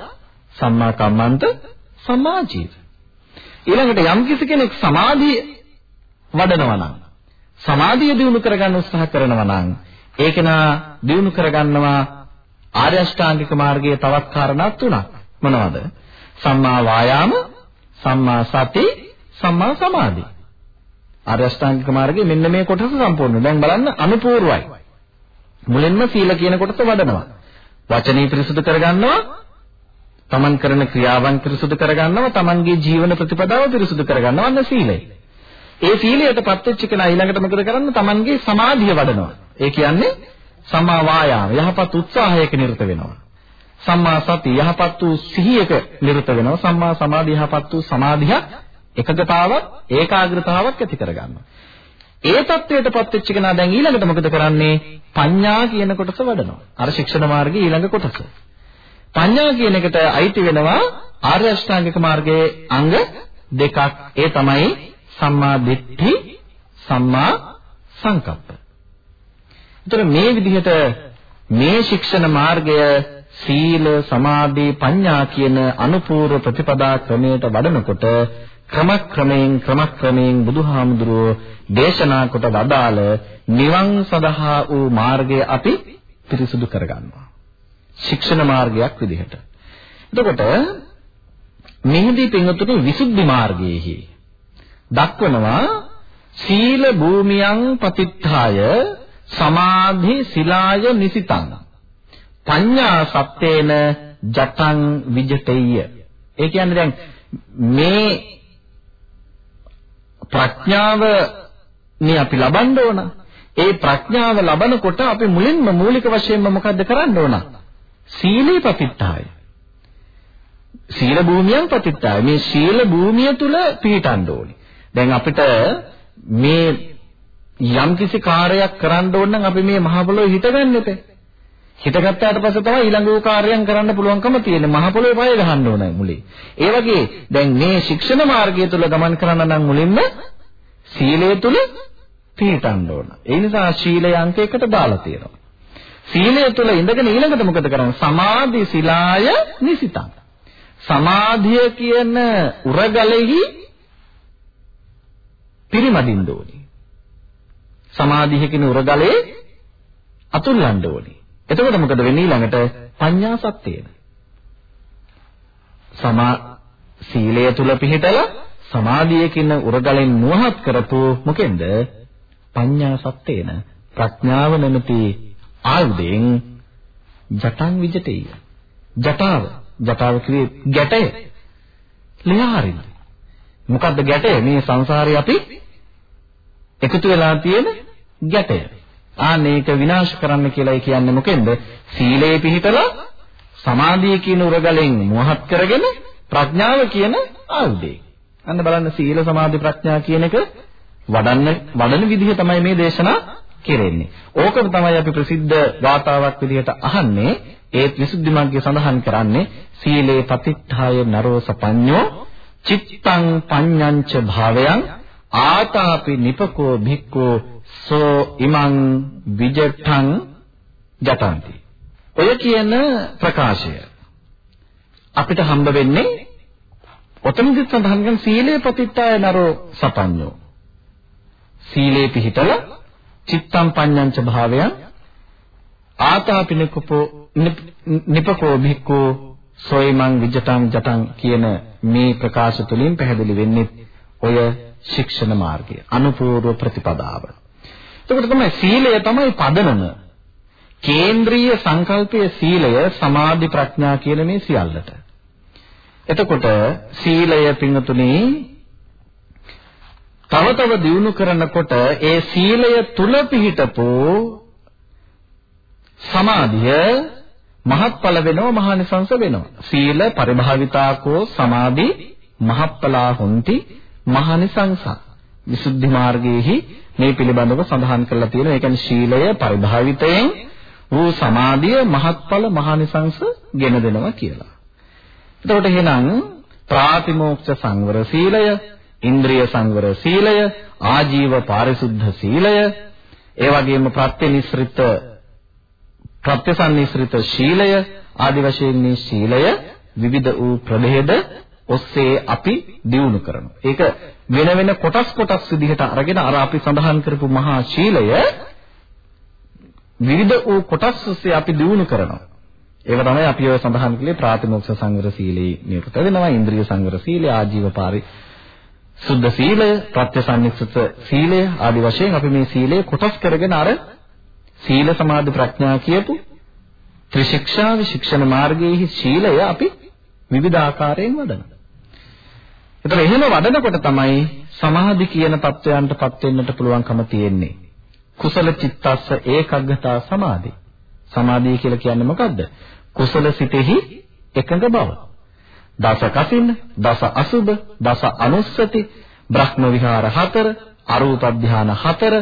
සම්මා කම්මන්ත, සම්මා ආජීව. ඊළඟට යම් කිසි කෙනෙක් සමාධිය වඩනවා නම් සමාධිය දිනු කරගන්න උත්සාහ කරනවා නම් ඒක නා දිනු කරගන්නවා ආර්ය අෂ්ටාංගික මාර්ගයේ තවත් කාරණා තුනක් මොනවද සම්මා වායාම සම්මා සති සම්මා සමාධි ආර්ය අෂ්ටාංගික මාර්ගයේ මෙන්න මේ කොටස සම්පූර්ණ දැන් බලන්න අනුපූර්වයි මුලින්ම සීල කියන කොටස වඩනවා වචනේ පිරිසුදු කරගන්නවා තමන් කරන ක්‍රියාවන් පිරිසුදු කරගන්නවා තමන්ගේ ජීවන ප්‍රතිපදාව පිරිසුදු කරගන්නවා අන්න සීලය. ඒ සීලයටපත් වෙච්ච කෙනා ඊළඟට මොකද කරන්නේ? තමන්ගේ සමාධිය වඩනවා. ඒ කියන්නේ සම්මා වායාම යහපත් උත්සාහයක නිරත වෙනවා. සම්මා සති යහපත් වූ සිහියක නිරත වෙනවා. සම්මා සමාධි යහපත් වූ සමාධියක් එකඟතාවක් ඒකාග්‍රතාවක් ඇති කරගන්නවා. ඒ தത്വයටපත් වෙච්ච කෙනා දැන් ඊළඟට මොකද කරන්නේ? පඤ්ඤා කියන කොටස වඩනවා. අර ශික්ෂණ මාර්ගයේ ඊළඟ කොටස. පඤ්ඤා කියන එකට අයිති වෙනවා ආර්ය අෂ්ටාංගික මාර්ගයේ අංග දෙකක්. ඒ තමයි සම්මා දිට්ඨි, සම්මා සංකප්ප. ඒතර මේ විදිහට මේ ශික්ෂණ මාර්ගය සීල, සමාධි, පඤ්ඤා කියන අනුපූර්ව ප්‍රතිපදා ක්‍රමයට වඩනකොට ක්‍රමක්‍රමයෙන් ක්‍රමක්‍රමයෙන් බුදුහාමුදුරුවෝ දේශනා කොට වදාළ නිවන් සඳහා වූ මාර්ගය අපි පිරිසුදු කරගන්නවා. ශික්ෂණ මාර්ගයක් විදිහට. එතකොට මෙහිදී පින්වතුනි විසුද්ධි මාර්ගයේහි දක්වනවා සීල භූමියං පතිත්ථාය සමාධි සිලාය නිසිතං පඤ්ඤා සත්තේන ජටං විජතෙය්‍ය ඒ කියන්නේ දැන් මේ ප්‍රඥාව නේ අපි ලබන්න ඕන ඒ ප්‍රඥාව ලබනකොට අපි මුලින්ම මූලික වශයෙන්ම මොකද්ද කරන්න ඕන සීලේ පතිත්තාය. සීල භූමියන් පතිත්තාය. මේ සීල භූමිය තුල පිහිටන්න ඕනේ. දැන් අපිට මේ යම්කිසි කාර්යයක් කරන්න ඕන නම් අපි මේ මහ පොළොවේ හිටගන්න එපේ. හිටගත්තාට පස්සේ තමයි ඊළඟ වූ කාර්යයන් කරන්න පුළුවන්කම තියෙන්නේ. මහ පොළොවේ පය ගහන්න ඕනයි මුලින්. ඒ වගේ දැන් මේ ශික්ෂණ මාර්ගය තුල ගමන් කරන්න නම් මුලින්ම සීලය තුල පිහිටන්න ඕන. ඒ නිසා ශීලය අංකයකට දාලා තියෙනවා. සීලය තුළ ඉඳගෙන ඊළඟට මොකද කරන්නේ? සමාධි සිලාය නිසිතං. සමාධිය කියන උරගලෙහි පිරිමදින්න ඕනේ. සමාධිය කියන උරගලේ අතුල්ලන්න ඕනේ. එතකොට මොකද වෙන්නේ ඊළඟට පඤ්ඤා සත්‍යයද? සමා සීලය තුල පිහිටලා සමාධිය කියන උරගලෙන් නුවහත් කරපු මොකෙන්ද? පඤ්ඤා සත්‍යේන ප්‍රඥාව නැමැති ආයුධයෙන් ජටං විජතේය. ජටාව ජටාව කිව්වේ ගැටය. ලියාරින්. මොකද්ද ගැටය? මේ සංසාරේ අපි එකතු වෙලා තියෙන ගැටය. ආනේක විනාශ කරන්න කියලා කියන්නේ මොකෙන්ද? සීලේ පිහිටලා සමාධිය කියන උරගලෙන් මොහත් කරගෙන ප්‍රඥාව කියන ආයුධය. අන්න බලන්න සීල සමාධි ප්‍රඥා කියන එක වඩන්න වඩන විදිහ තමයි මේ දේශනා කෙරෙන්නේ. ඕකම තමයි අපි ප්‍රසිද්ධ ගාථාවක් විදිහට අහන්නේ. ඒත් විසුද්ධි මාර්ගය සඳහන් කරන්නේ සීලේ පතිත්ථාය නරෝ සපඤ්ඤෝ චිත්තං පඤ්ඤංච භාවයන් ආතාපි නිපකෝ භික්ඛෝ සෝ ඉමං විජඨං ජතಂತಿ. ඔය කියන ප්‍රකාශය අපිට හම්බ වෙන්නේ ඔතනදිත් සඳහන් කරන සීලේ පතිත්තාය නරෝ සපඤ්ඤෝ. සීලේ පිහිටල චිත්තම් පඤ්ඤංච භාවයන් ආතාපිනකපෝ නිපකෝ භික්ඛෝ සොයිමං විජතං ජතං කියන මේ ප්‍රකාශ තුලින් පැහැදිලි වෙන්නේ ඔය ශික්ෂණ මාර්ගය අනුපූර්ව ප්‍රතිපදාව. එතකොට තමයි සීලය තමයි පදනම. කේන්ද්‍රීය සංකල්පයේ සීලය සමාධි ප්‍රඥා කියන මේ සියල්ලට. එතකොට සීලය පිංතුනි තව තව දියුණු කරනකොට ඒ සීලය තුල පිහිටපු සමාධිය මහත්ඵල වෙනව මහානිසංස වෙනවා. සීල පරිභාවිතාකෝ සමාධි මහත්ඵලා හොಂತಿ මහානිසංස. විසුද්ධි මාර්ගයේහි මේ පිළිබඳව සඳහන් කරලා තියෙනවා. ඒ කියන්නේ ශීලය පරිභාවිතයෙන් වූ සමාධිය මහත්ඵල මහානිසංස ගෙන දෙනවා කියලා. එතකොට එහෙනම් ප්‍රාතිමෝක්ෂ සංවර සීලය, ඉන්ද්‍රිය සංවර සීලය, ආජීව පාරිශුද්ධ සීලය, ඒ වගේම ප්‍රත්‍යනිස්ෘත ප්‍රත්‍යසන්නිස්ෘත ශීලය ආදි වශයෙන් මේ ශීලය විවිධ වූ ප්‍රභේද ඔස්සේ අපි දියුණු කරනවා. ඒක වෙන වෙන කොටස් කොටස් විදිහට අරගෙන අර අපි සඳහන් කරපු මහා ශීලය විවිධ වූ කොටස් ඔස්සේ අපි දියුණු කරනවා. ඒක තමයි අපි ඔය සඳහන් කළේ ප්‍රාතිමෝක්ෂ සංවර සීලේ නිරුත වෙනවා. ඉන්ද්‍රිය සංවර සීලය, ආජීව පාරි සුද්ධ සීලය, ප්‍රත්‍යසන්නිස්සිත සීලය ආදි වශයෙන් අපි මේ සීලය කොටස් කරගෙන අර සීල සමාධි ප්‍රඥා කියපු ත්‍රිශික්ෂා විශික්ෂණ මාර්ගයේ ශීලය අපි විවිධ ආකාරයෙන් වඩනවා. ඒතර එහෙම වඩනකොට තමයි සමාධි කියන தත්වයන්ටපත් වෙන්නට පුළුවන්කම තියෙන්නේ. කුසල චිත්තස්ස ඒකග්ගතා සමාධි. සමාධිය කියලා කියන්නේ මොකද්ද? කුසල සිතෙහි එකඟ බව. දස කසින, දස අසුබ, දස අනුස්සති, බ්‍රහ්ම විහාර හතර, අරූප ධාන හතර,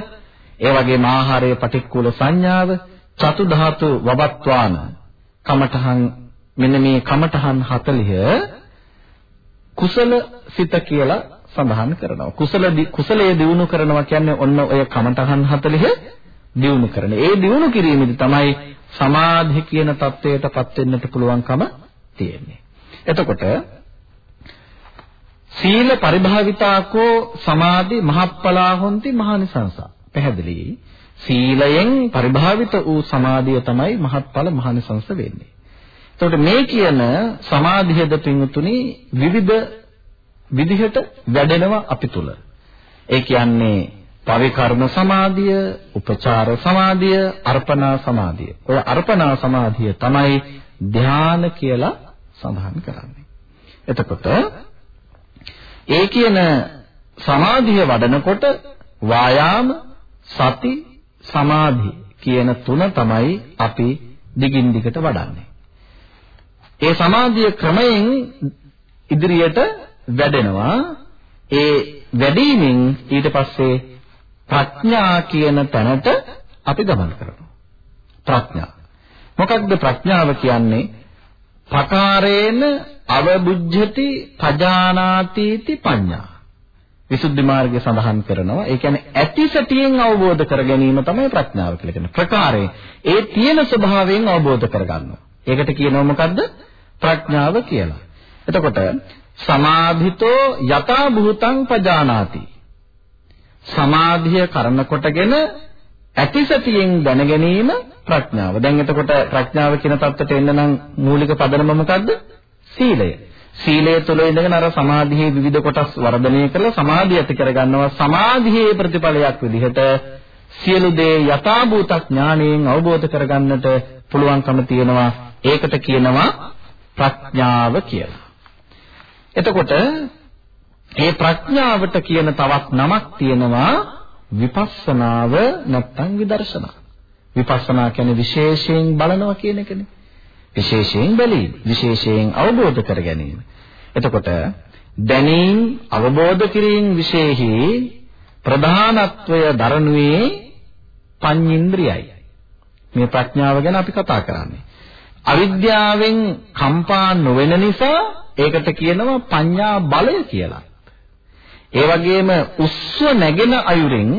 ඒ වගේම ආහාරයේ පටික්කුල සංඥාව, චතු ධාතු වබත්වාන, කමඨහන් මෙන්න මේ කමඨහන් 40 කුසල සිත කියලා සඳහන් කරනවා. කුසල කුසලයේ දියුණු කරනවා කියන්නේ ඔන්න ඔය කමඨහන් 40 දියුණු කරන. ඒ දියුණු කිරීමෙදි තමයි සමාධි කියන தත්වයටපත් වෙන්නට පුළුවන්කම තියෙන්නේ. එතකොට සීල පරිභාවිතාකෝ සමාධි මහප්පලා හොಂತಿ මහානිසංසා. පැහැදිලි. සීලයෙන් පරිභාවිත වූ සමාධිය තමයි මහත්ඵල මහානිසංස වෙන්නේ. එතකොට මේ කියන සමාධියද පින්තුනි විවිධ විදිහට වැඩෙනවා අපි තුල. ඒ කියන්නේ පරිකර්ම සමාධිය, උපචාර සමාධිය, අර්පණා සමාධිය. ඔය අර්පණා සමාධිය තමයි ධාන කියලා සඳහන් කරන්නේ. එතකොට ඒ කියන සමාධිය වඩනකොට වායාම සති සමාධි කියන තුන තමයි අපි දිගින් දිගට වඩන්නේ. ඒ සමාධිය ක්‍රමයෙන් ඉදිරියට වැඩෙනවා. ඒ වැඩිමින් ඊට පස්සේ ප්‍රඥා කියන තැනට අපි ගමන් කරනවා. ප්‍රඥා. මොකක්ද ප්‍රඥාව කියන්නේ? පකාරේන අවබුද්ධති පජානාතිති පඤ්ඤා. විසුද්ධි මාර්ගය සඳහන් කරනවා. ඒ කියන්නේ ඇති සැටියෙන් අවබෝධ කර ගැනීම තමයි ප්‍රඥාව කියලා කියන්නේ. ප්‍රකාරයෙන් ඒ තියෙන ස්වභාවයෙන් අවබෝධ කරගන්නවා. ඒකට කියනවා මොකද්ද? ප්‍රඥාව කියලා. එතකොට සමාධිතෝ යථා භූතං පජානාති. සමාධිය කරනකොටගෙන ඇතිසතියෙන් දැන ගැනීම ප්‍රඥාව. දැන් එතකොට ප්‍රඥාව කියන தත්තට එන්න නම් මූලික පදනම මොකද්ද? සීලය. සීලය තුළ ඉඳගෙන අර සමාධියේ විවිධ කොටස් වර්ධනය කරලා සමාධිය ඇති කරගන්නවා සමාධියේ ප්‍රතිඵලයක් විදිහට සියලු දේ යථාභූත ඥාණයෙන් අවබෝධ කරගන්නට පුළුවන්කම තියෙනවා ඒකට කියනවා ප්‍රඥාව කියලා. එතකොට මේ ප්‍රඥාවට කියන තවත් නමක් තියෙනවා විපස්සනාව නැත්නම් විදර්ශනා. විපස්සනා කියන්නේ විශේෂයෙන් බලනවා කියන එකනේ. විශේෂයෙන් බැලීම, විශේෂයෙන් අවබෝධ කර ගැනීම. එතකොට දැනීම් අවබෝධ කිරීම විශේෂෙහි ප්‍රධානත්වය දරනුවේ පඤ්චේන්ද්‍රයයි. මේ ප්‍රඥාව ගැන අපි කතා කරන්නේ. අවිද්‍යාවෙන් කම්පා නොවෙන නිසා ඒකට කියනවා පඤ්ඤා බලය කියලා. ඒ වගේම උස්ව නැගෙන අයුරින්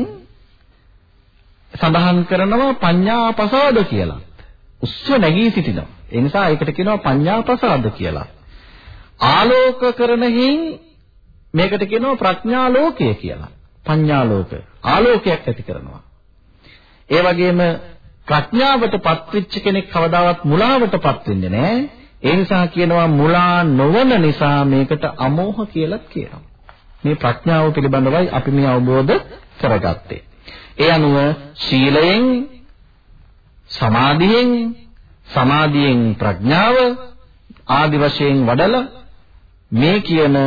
සඳහන් කරනවා පඤ්ඤා පසාද කියලා. උස්ව නැගී සිටිනවා. ඒ නිසා ඒකට කියනවා පඤ්ඤා ප්‍රසාද කියලා. ආලෝක කරන හින් මේකට කියනවා ප්‍රඥා ලෝකය කියලා. පඤ්ඤා ලෝක. ආලෝකයක් ඇති කරනවා. ඒ වගේම ප්‍රඥාවටපත් වෙච්ච කෙනෙක් කවදාවත් මුලාවටපත් වෙන්නේ නැහැ. ඒ නිසා කියනවා මුලා නොවන නිසා මේකට අමෝහ කියලාත් කියනවා. මේ ප්‍රඥාව පිළිබඳවයි අපි මේ අවබෝධ කරගත්තේ. ඒ අනුව ශීලයෙන් සමාධියෙන් සමාධියෙන් ප්‍රඥාව ආදි වශයෙන් වඩලා මේ කියන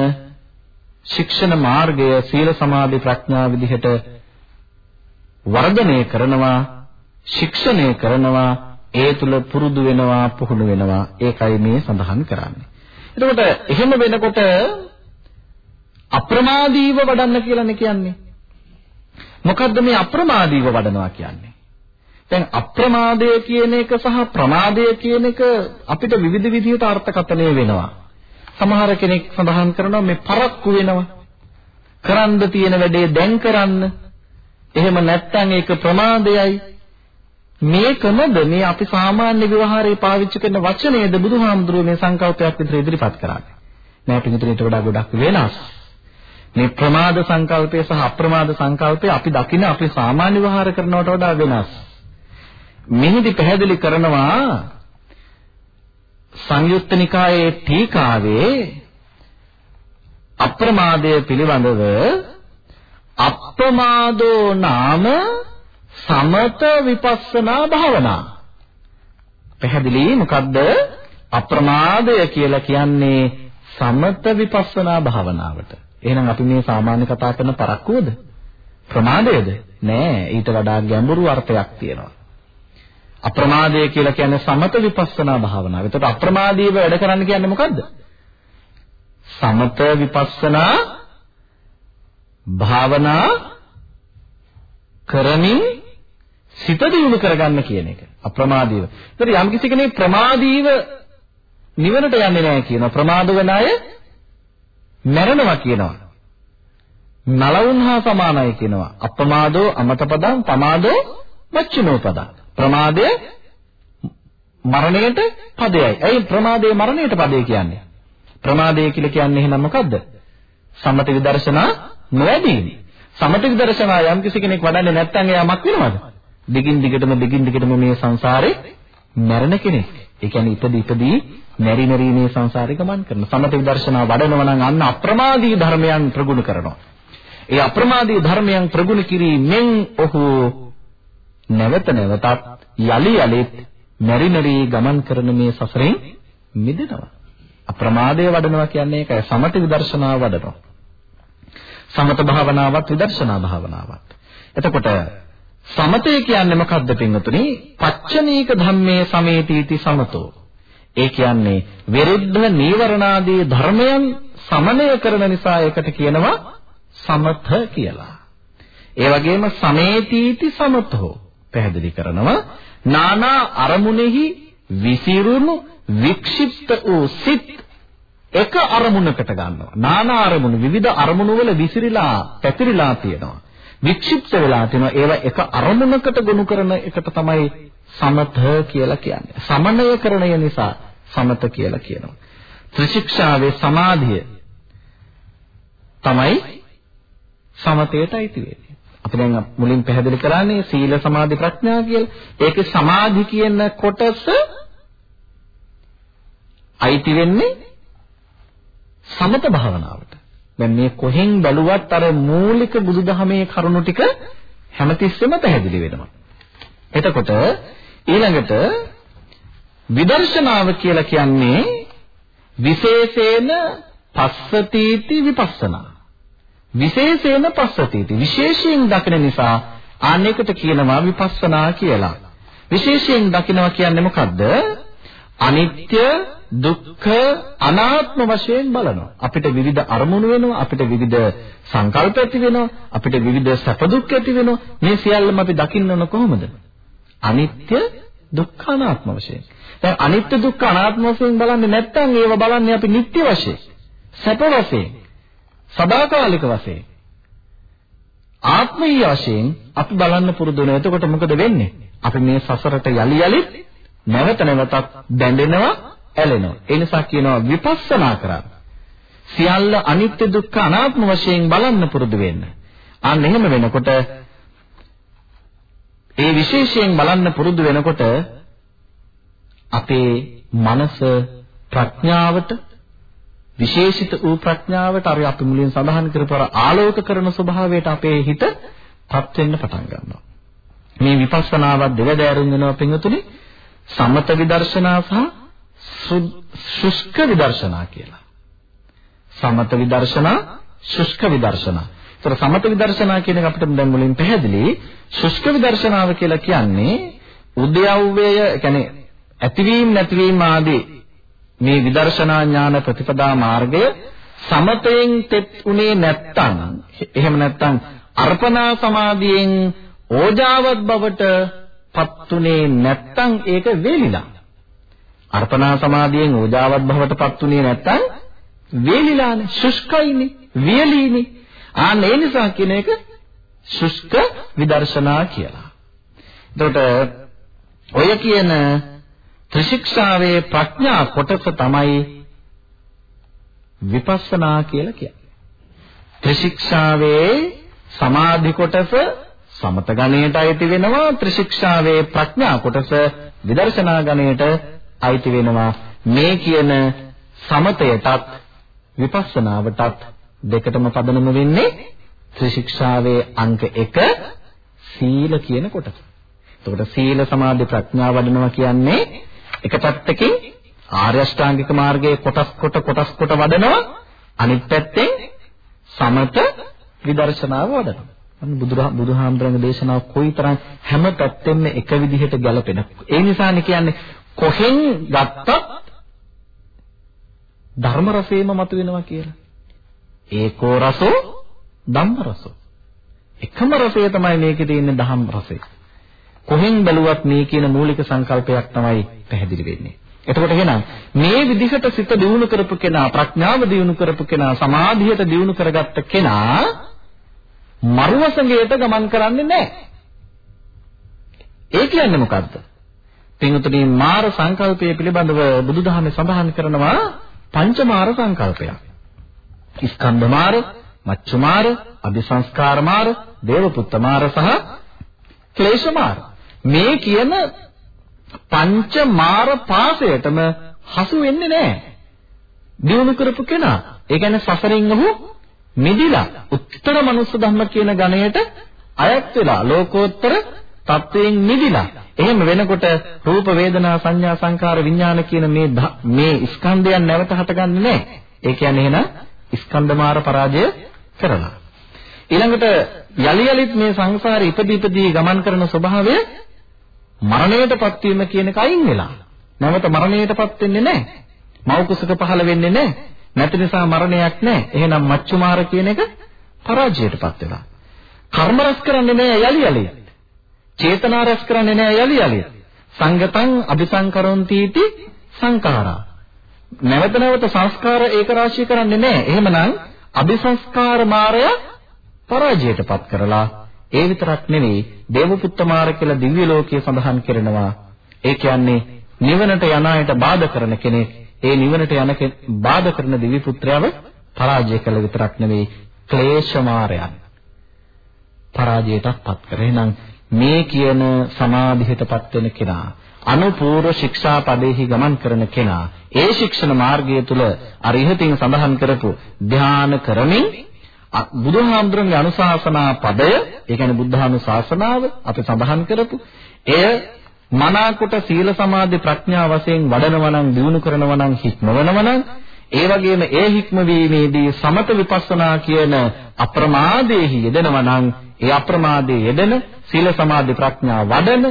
ශික්ෂණ මාර්ගය සීල සමාධි ප්‍රඥා විදිහට වර්ධනය කරනවා ශික්ෂණය කරනවා ඒ තුල පුරුදු වෙනවා පුහුණු වෙනවා ඒකයි මේ සඳහන් කරන්නේ එතකොට එහෙම වෙනකොට අප්‍රමාදීව වඩන්න කියලානේ කියන්නේ මොකද්ද මේ අප්‍රමාදීව වඩනවා කියන්නේ දැන් අප්‍රමාදය කියන එක සහ ප්‍රමාදය කියන එක අපිට විවිධ විදිහට අර්ථකථනය වෙනවා සමහර කෙනෙක් සඳහන් කරනවා මේ පරක්කු වෙනවා. කරන්න තියෙන වැඩේ දැන් කරන්න. එහෙම නැත්නම් ඒක ප්‍රමාදයයි. මේකමද මේ අපි සාමාන්‍ය ව්‍යවහාරයේ පාවිච්චි කරන වචනයේද බුදුහාමුදුරුවෝ මේ සංකල්පයක් විතර ඉදිරිපත් කරන්නේ. නෑ පිටුතුනේට වඩා ගොඩක් වෙනස්. මේ ප්‍රමාද සංකල්පය සහ අප්‍රමාද සංකල්පය අපි දකින අපි සාමාන්‍ය ව්‍යවහාර කරනවට වඩා වෙනස්. මෙහිදී පැහැදිලි කරනවා සංයුත්ත නිකායේ ටීකාවේ අප්‍රමාදය පිළිබඳව අප්‍රමාදෝ නාම සමත විපස්සනා භාවනා. පැහැදිලි? මොකද්ද? අප්‍රමාදය කියලා කියන්නේ සමත විපස්සනා භාවනාවට. එහෙනම් අපි මේ සාමාන්‍ය කතා කරන පරක්කුවද? ප්‍රමාදයේද? නෑ. ඊට වඩා ගැඹුරු අර්ථයක් තියෙනවා. අප්‍රමාදය කියලා කියන්නේ සමත විපස්සනා භාවනාව. එතකොට අප්‍රමාදීව වැඩ කරන්න කියන්නේ මොකද්ද? සමත විපස්සනා භාවනා කරමින් සිත දියුණු කරගන්න කියන එක. අප්‍රමාදීව. ඒතර යම් කිසි කෙනෙක් ප්‍රමාදීව නිවනට යන්නේ නැහැ කියනවා. ප්‍රමාද වෙන අය මැරෙනවා කියනවා. නලවුන් හා සමානයි කියනවා. අප්‍රමාදෝ අමතපදං පමාදෝ මච්චුනෝපදං. ප්‍රමාදය මරණයට පදයයි. ඇයි ප්‍රමාදයේ මරණයට පදේ කියන්නේ? ප්‍රමාදය කියලා කියන්නේ එහෙනම් මොකද්ද? සමත විදර්ශනා නොවැදීම. සමත විදර්ශනා යම් කිසි කෙනෙක් වඩන්නේ නැත්නම් එයා මක් වෙනවද? දිගින් දිගටම දිගින් දිගටම මේ සංසාරේ මැරෙන කෙනෙක්. ඒ කියන්නේ ඉපදී ඉපදී මෙරි මෙරි මේ සංසාරේ ගමන් කරන. සමත විදර්ශනා වඩනවා නම් අන්න අප්‍රමාදී ධර්මයන් ප්‍රගුණ කරනවා. ඒ අප්‍රමාදී ධර්මයන් ප්‍රගුණ කිරීමෙන් ඔහු නැවත නැවතත් යලි යලිත් මෙරි මෙරි ගමන් කරන මේ සසරෙන් මිදෙනවා. අප්‍රමාදයේ වඩනවා කියන්නේ ඒකයි සමත විදර්ශනාව වඩනවා. සමත භාවනාවත් විදර්ශනා භාවනාවත්. එතකොට සමතය කියන්නේ මොකක්ද පින්වතුනි? පච්චනීක ධම්මේ සමේතීති සමතෝ. ඒ කියන්නේ විරුද්ධ නීවරණාදී ධර්මයන් සමනය කරන නිසා ඒකට කියනවා සමත කියලා. ඒ වගේම සමේතීති සමතෝ පැහැදිලි කරනවා නානා අරමුණෙහි විසිරුණු වික්ෂිප්ත වූ සිත් එක අරමුණකට ගන්නවා නානා අරමුණු විවිධ අරමුණු වල විසිරීලා පැතිරිලා තියෙනවා වික්ෂිප්ත වෙලා තියෙනවා ඒවා එක අරමුණකට ගොනු කරන එකට තමයි සමත කියලා කියන්නේ සමනය කරණය නිසා සමත කියලා කියනවා ත්‍රිශික්ෂාවේ සමාධිය තමයි සමතයට අයිති වෙන්නේ අපි දැන් මුලින් පැහැදිලි කරන්නේ සීල සමාධි ප්‍රඥා කියලා. ඒකේ සමාධි කියන කොටස අයිති වෙන්නේ සමත භාවනාවට. දැන් මේ කොහෙන් බැලුවත් අර මූලික බුදුදහමේ කරුණු ටික හැමතිස්සෙම පැහැදිලි වෙනවා. එතකොට ඊළඟට විදර්ශනාව කියලා කියන්නේ විශේෂේන පස්සතීති විපස්සනා විශේෂයෙන් පස්සතිති විශේෂයෙන් දකින නිසා ආනෙකට කියනවා විපස්සනා කියලා. විශේෂයෙන් දකිනවා කියන්නේ මොකද්ද? අනිත්‍ය දුක්ඛ අනාත්ම වශයෙන් බලනවා. අපිට විවිධ අරමුණු වෙනවා, අපිට විවිධ සංකල්ප ඇති වෙනවා, අපිට විවිධ සැප දුක් ඇති වෙනවා. මේ සියල්ලම අපි දකින්න ඕන කොහොමද? අනිත්‍ය දුක්ඛ අනාත්ම වශයෙන්. දැන් අනිත්‍ය දුක්ඛ අනාත්ම වශයෙන් බලන්නේ නැත්නම් ඒව බලන්නේ අපි නිට්ටය වශයෙන්, සැප වශයෙන්, සදාකාලික වශයෙන් ආත්මීය වශයෙන් අපි බලන්න පුරුදු වෙනවා. එතකොට මොකද වෙන්නේ? අපි මේ සසරට යලි යලි නැවත නැවතත් බැඳෙනවා, ඇලෙනවා. ඒ නිසා කියනවා විපස්සනා කරන්න. සියල්ල අනිත්‍ය දුක්ඛ අනාත්ම වශයෙන් බලන්න පුරුදු වෙන්න. අන්න එහෙම වෙනකොට ඒ විශේෂයෙන් බලන්න පුරුදු වෙනකොට අපේ මනස ප්‍රඥාවට විශේෂිත වූ ප්‍රඥාවට අර අපි මුලින් සඳහන් කරපු අර ආලෝක කරන ස්වභාවයට අපේ හිතපත් වෙන්න පටන් ගන්නවා. මේ විපස්සනාවත් දෙවදෑරුම් වෙනවා පින්වතුනි සමත විදර්ශනා සහ ශුෂ්ක විදර්ශනා කියලා. සමත විදර්ශනා ශුෂ්ක විදර්ශනා. ඒතර සමත විදර්ශනා කියන එක අපිට දැන් මුලින් පැහැදිලි. ශුෂ්ක විදර්ශනාව කියලා කියන්නේ උද්‍යව්‍යය, කියන්නේ ඇතිවීම නැතිවීම ආදී මේ විදර්ශනා ඥාන ප්‍රතිපදා මාර්ගය සමතයෙන් තෙත් උනේ නැත්තම් එහෙම නැත්තම් අර්පණා සමාධියෙන් ඕජාවත් බවට පත්ුනේ නැත්තම් ඒක වේලිලා. අර්පණා සමාධියෙන් ඕජාවත් බවට පත්ුනේ නැත්තම් වේලිලානේ ශුෂ්කයිනේ වියලීනේ. ආන්න ඒ නිසා කියන එක ශුෂ්ක විදර්ශනා කියලා. එතකොට ඔය කියන ත්‍රිශික්ෂාවේ ප්‍රඥා කොටස තමයි විපස්සනා කියලා කියන්නේ. ත්‍රිශික්ෂාවේ සමාධි කොටස සමත ගණයට අයිති වෙනවා ත්‍රිශික්ෂාවේ ප්‍රඥා කොටස විදර්ශනා ගණයට අයිති වෙනවා මේ කියන සමතයටත් විපස්සනාවටත් දෙකටම පදනම වෙන්නේ ත්‍රිශික්ෂාවේ අංක 1 සීල කියන කොටස. එතකොට සීල සමාධි ප්‍රඥා වඩනවා කියන්නේ එක පැත්තකින් ආර්ය අෂ්ටාංගික මාර්ගයේ කොටස් කොට කොටස් කොට වඩනවා අනිත් පැත්තෙන් සමත විදර්ශනාව වඩනවා. අන්න බුදුරා බුදුහාමුදුරන්ගේ දේශනාව කොයිතරම් හැම පැත්තෙම එක විදිහට ගැලපෙන. ඒ නිසානේ කියන්නේ කොහෙන් ගත්තත් ධර්ම රසේම මතුවෙනවා කියලා. ඒකෝ රසෝ ධම්ම රසෝ. එකම රසය තමයි මේකේ තියෙන ධම්ම රසය. කොහෙන් බැලුවත් මේ කියන මූලික සංකල්පයක් තමයි පැහැදිලි වෙන්නේ. එතකොට එහෙනම් මේ විදිහට සිත දියුණු කරපු කෙනා ප්‍රඥාව දියුණු කරපු කෙනා සමාධියට දියුණු කරගත්ත කෙනා මරුවසඟයට ගමන් කරන්නේ නැහැ. ඒ කියන්නේ මොකද්ද? පින්තුණි මාර සංකල්පය පිළිබඳව බුදුදහමේ සඳහන් කරනවා පංචමාර සංකල්පයක්. ස්කන්ධ මාර, මච්චු මාර, අபிසංස්කාර මාර, දේවපුත්ත මාර සහ ක්ලේශ මාර. මේ කියන පංච මාර පාසයටම හසු වෙන්නේ නැහැ. දිනු කරපු කෙනා. ඒ කියන්නේ සසරින් ඔහු මිදිලා උත්තර මනුස්ස ධර්ම කියන ගණයට අයත් වෙලා ලෝකෝත්තර තත්වයෙන් මිදිලා. එහෙම වෙනකොට රූප වේදනා සංඥා සංකාර විඥාන කියන මේ මේ ස්කන්ධයන් නැවත හටගන්නේ නැහැ. ඒ කියන්නේ එහෙනම් ස්කන්ධමාර පරාජය කරලා. ඊළඟට යලි යලිත් මේ සංසාරේ ඉපදී ඉපදී ගමන් කරන ස්වභාවය මරණයටපත් වීම කියන එක අයින් වෙලා. නැවත මරණයටපත් වෙන්නේ නැහැ. මව කුසක පහළ වෙන්නේ නැහැ. නැති නිසා මරණයක් නැහැ. එහෙනම් මච්චුමාර කියන එක පරාජයටපත් වෙනවා. කර්ම රැස් කරන්නේ නැහැ යලි යලි. චේතනා රැස් කරන්නේ නැහැ යලි යලි. සංගතං අபிසංකරොන්ති इति සංඛාරා. නැවත නැවත සංස්කාර ඒක රාශී කරන්නේ නැහැ. එහෙමනම් අபிසංස්කාර මාය පරාජයටපත් කරලා ඒ විතරක් නෙවෙයි දේවපුත්ත මාර කියලා දිව්‍ය ලෝකයේ සඳහන් කරනවා. ඒ කියන්නේ නිවනට යන අයට බාධා කරන කෙනෙක් ඒ නිවනට යන බාධා කරන දිව්‍ය පුත්‍රයව පරාජය කළ විතරක් නෙවෙයි ක්ලේශ මාරයන් පරාජයටපත් කරේ. එහෙනම් මේ කියන සමාධියටපත් වෙන කෙනා අනුපූර්ව ශික්ෂා පදෙහි ගමන් කරන කෙනා ඒ ශික්ෂණ මාර්ගය තුල අර ඉහතින් සඳහන් කරපු ධ්‍යාන කරමින් බුදුහාමුදුරන්ගේ අනුශාසනා පදය ඒ කියන්නේ බුද්ධානුශාසනාව අපි සඳහන් කරපු එය මනාකොට සීල සමාධි ප්‍රඥා වශයෙන් වඩනවා නම් දිනු කරනවා නම් හික්මවනවා නම් ඒ වගේම ඒ හික්මවීමේදී සමත විපස්සනා කියන අප්‍රමාදයේහි යෙදෙනවා නම් ඒ අප්‍රමාදයේ යෙදෙන සීල සමාධි ප්‍රඥා වඩන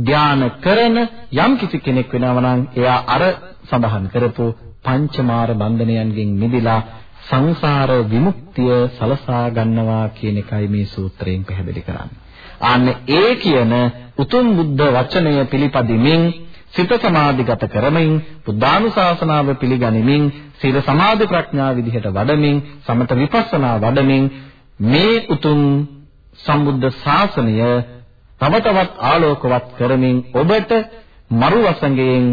ධාන කරන යම් කිසි කෙනෙක් වෙනවා නම් එයා අර සඳහන් කරපු පංචමාර බන්ධනයන්ගෙන් මිදලා සංසාර විමුක්තිය සලසා ගන්නවා කියන එකයි මේ සූත්‍රයෙන් පැහැදිලි කරන්නේ. ආන්න ඒ කියන උතුම් බුද්ධ වචනය පිළිපදිමින් සිත සමාධිගත කරමින් බුද්ධානුශාසනාව පිළිගනිමින් සීල සමාධි ප්‍රඥා විදිහට වඩමින් සමත විපස්සනා වඩමින් මේ උතුම් සම්බුද්ධ ශාසනය තව තවත් ආලෝකවත් කරමින් ඔබට මරු වසඟයෙන්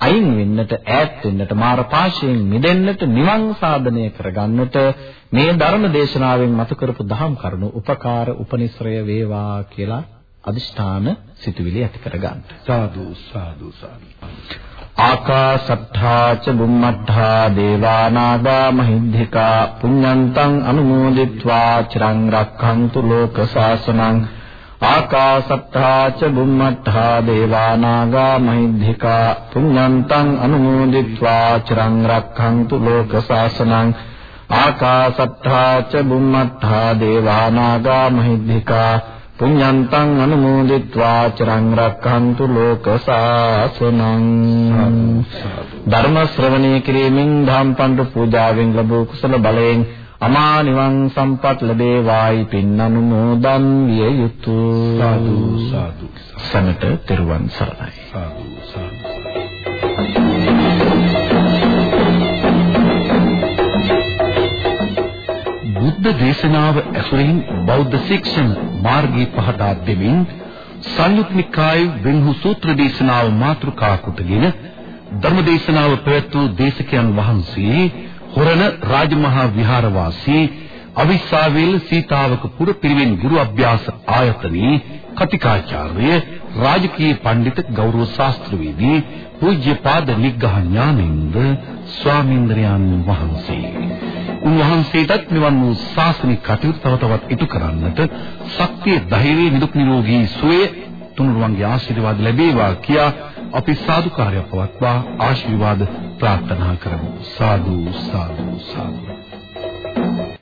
අයින් වෙන්නට ඈත් වෙන්නට මාර පාශයෙන් මිදෙන්නට නිවන් සාධනය කරගන්නට මේ ධර්ම දේශනාවෙන් මතු කරපු දහම් කරුණු උපකාර උපනිශ්‍රය වේවා කියලා අදිෂ්ඨාන සිතුවිලි ඇති කරගන්න. සාදු සාදු සාදු. ආකාසත්තා ච බුම්මත්තා දේවානාගා මහින්దికා පුඤ්ඤන්තං අනුමෝදිත්වා චිරං රක්ඛන්තු ලෝක සාසනං ආකාසත්තා ච බුම්මත්තා දේවානාගා මහින්దికා පුඤ්ඤන්තං අනුමෝදිත්වා චිරං රක්ඛන්තු ලෝක සාසනං ආකාසත්තා ච බුම්මත්තා දේවානාගා මහින්దికා පුඤ්ඤන්තං අනුමෝදිත්වා චිරං රක්ඛන්තු ලෝක සාසනං ධර්ම ශ්‍රවණය කිරීමෙන් ධම් පඬු පූජාවෙන් ලැබූ කුසල බලයෙන් අමා නිවන් සම්පත් ලැබේවායි පින් අනුමෝදන් විය යුතුය සාදු සාදු. සමත තෙරුවන් සරණයි. සාදු සාදු. බුද්ධ දේශනාව ඇසුරින් බෞද්ධ ශික්ෂණ මාර්ගී පහදා දෙමින් සංයුත් නිකායේ වෙන්හු සූත්‍ර දේශනාව මාතෘකා කොටගෙන ධර්ම දේශනාව පැවැත් වූ දේශකයන් වහන්සේ හොරණ රාජමහා විහාරවාසී අවිස්සාවේල සීතාවක පුර පිරිවෙන් ගුරු අභ්‍යාස ආයතනයේ කතිකාචාර්ය රාජකීය පඬිත ගෞරව ශාස්ත්‍රවේදී පූජ්‍යපාද නිග්ඝා ඥානින්ද ස්වාමීන්ද්‍රයන් වහන්සේ. උන්වහන්සේටත් මෙවන් වූ ශාසනික කටයුතු තව තවත් ඉටු කරන්නට ශක්තිය ධෛර්යය නිදුක් නිරෝගී සුවය තුනුරුවන්ගේ ආශිර්වාද ලැබේවා කියා අපි සාදුකාරය පවත්වා ආශිර්වාද ප්‍රාර්ථනා කරමු. සාදු සාදු සාදු.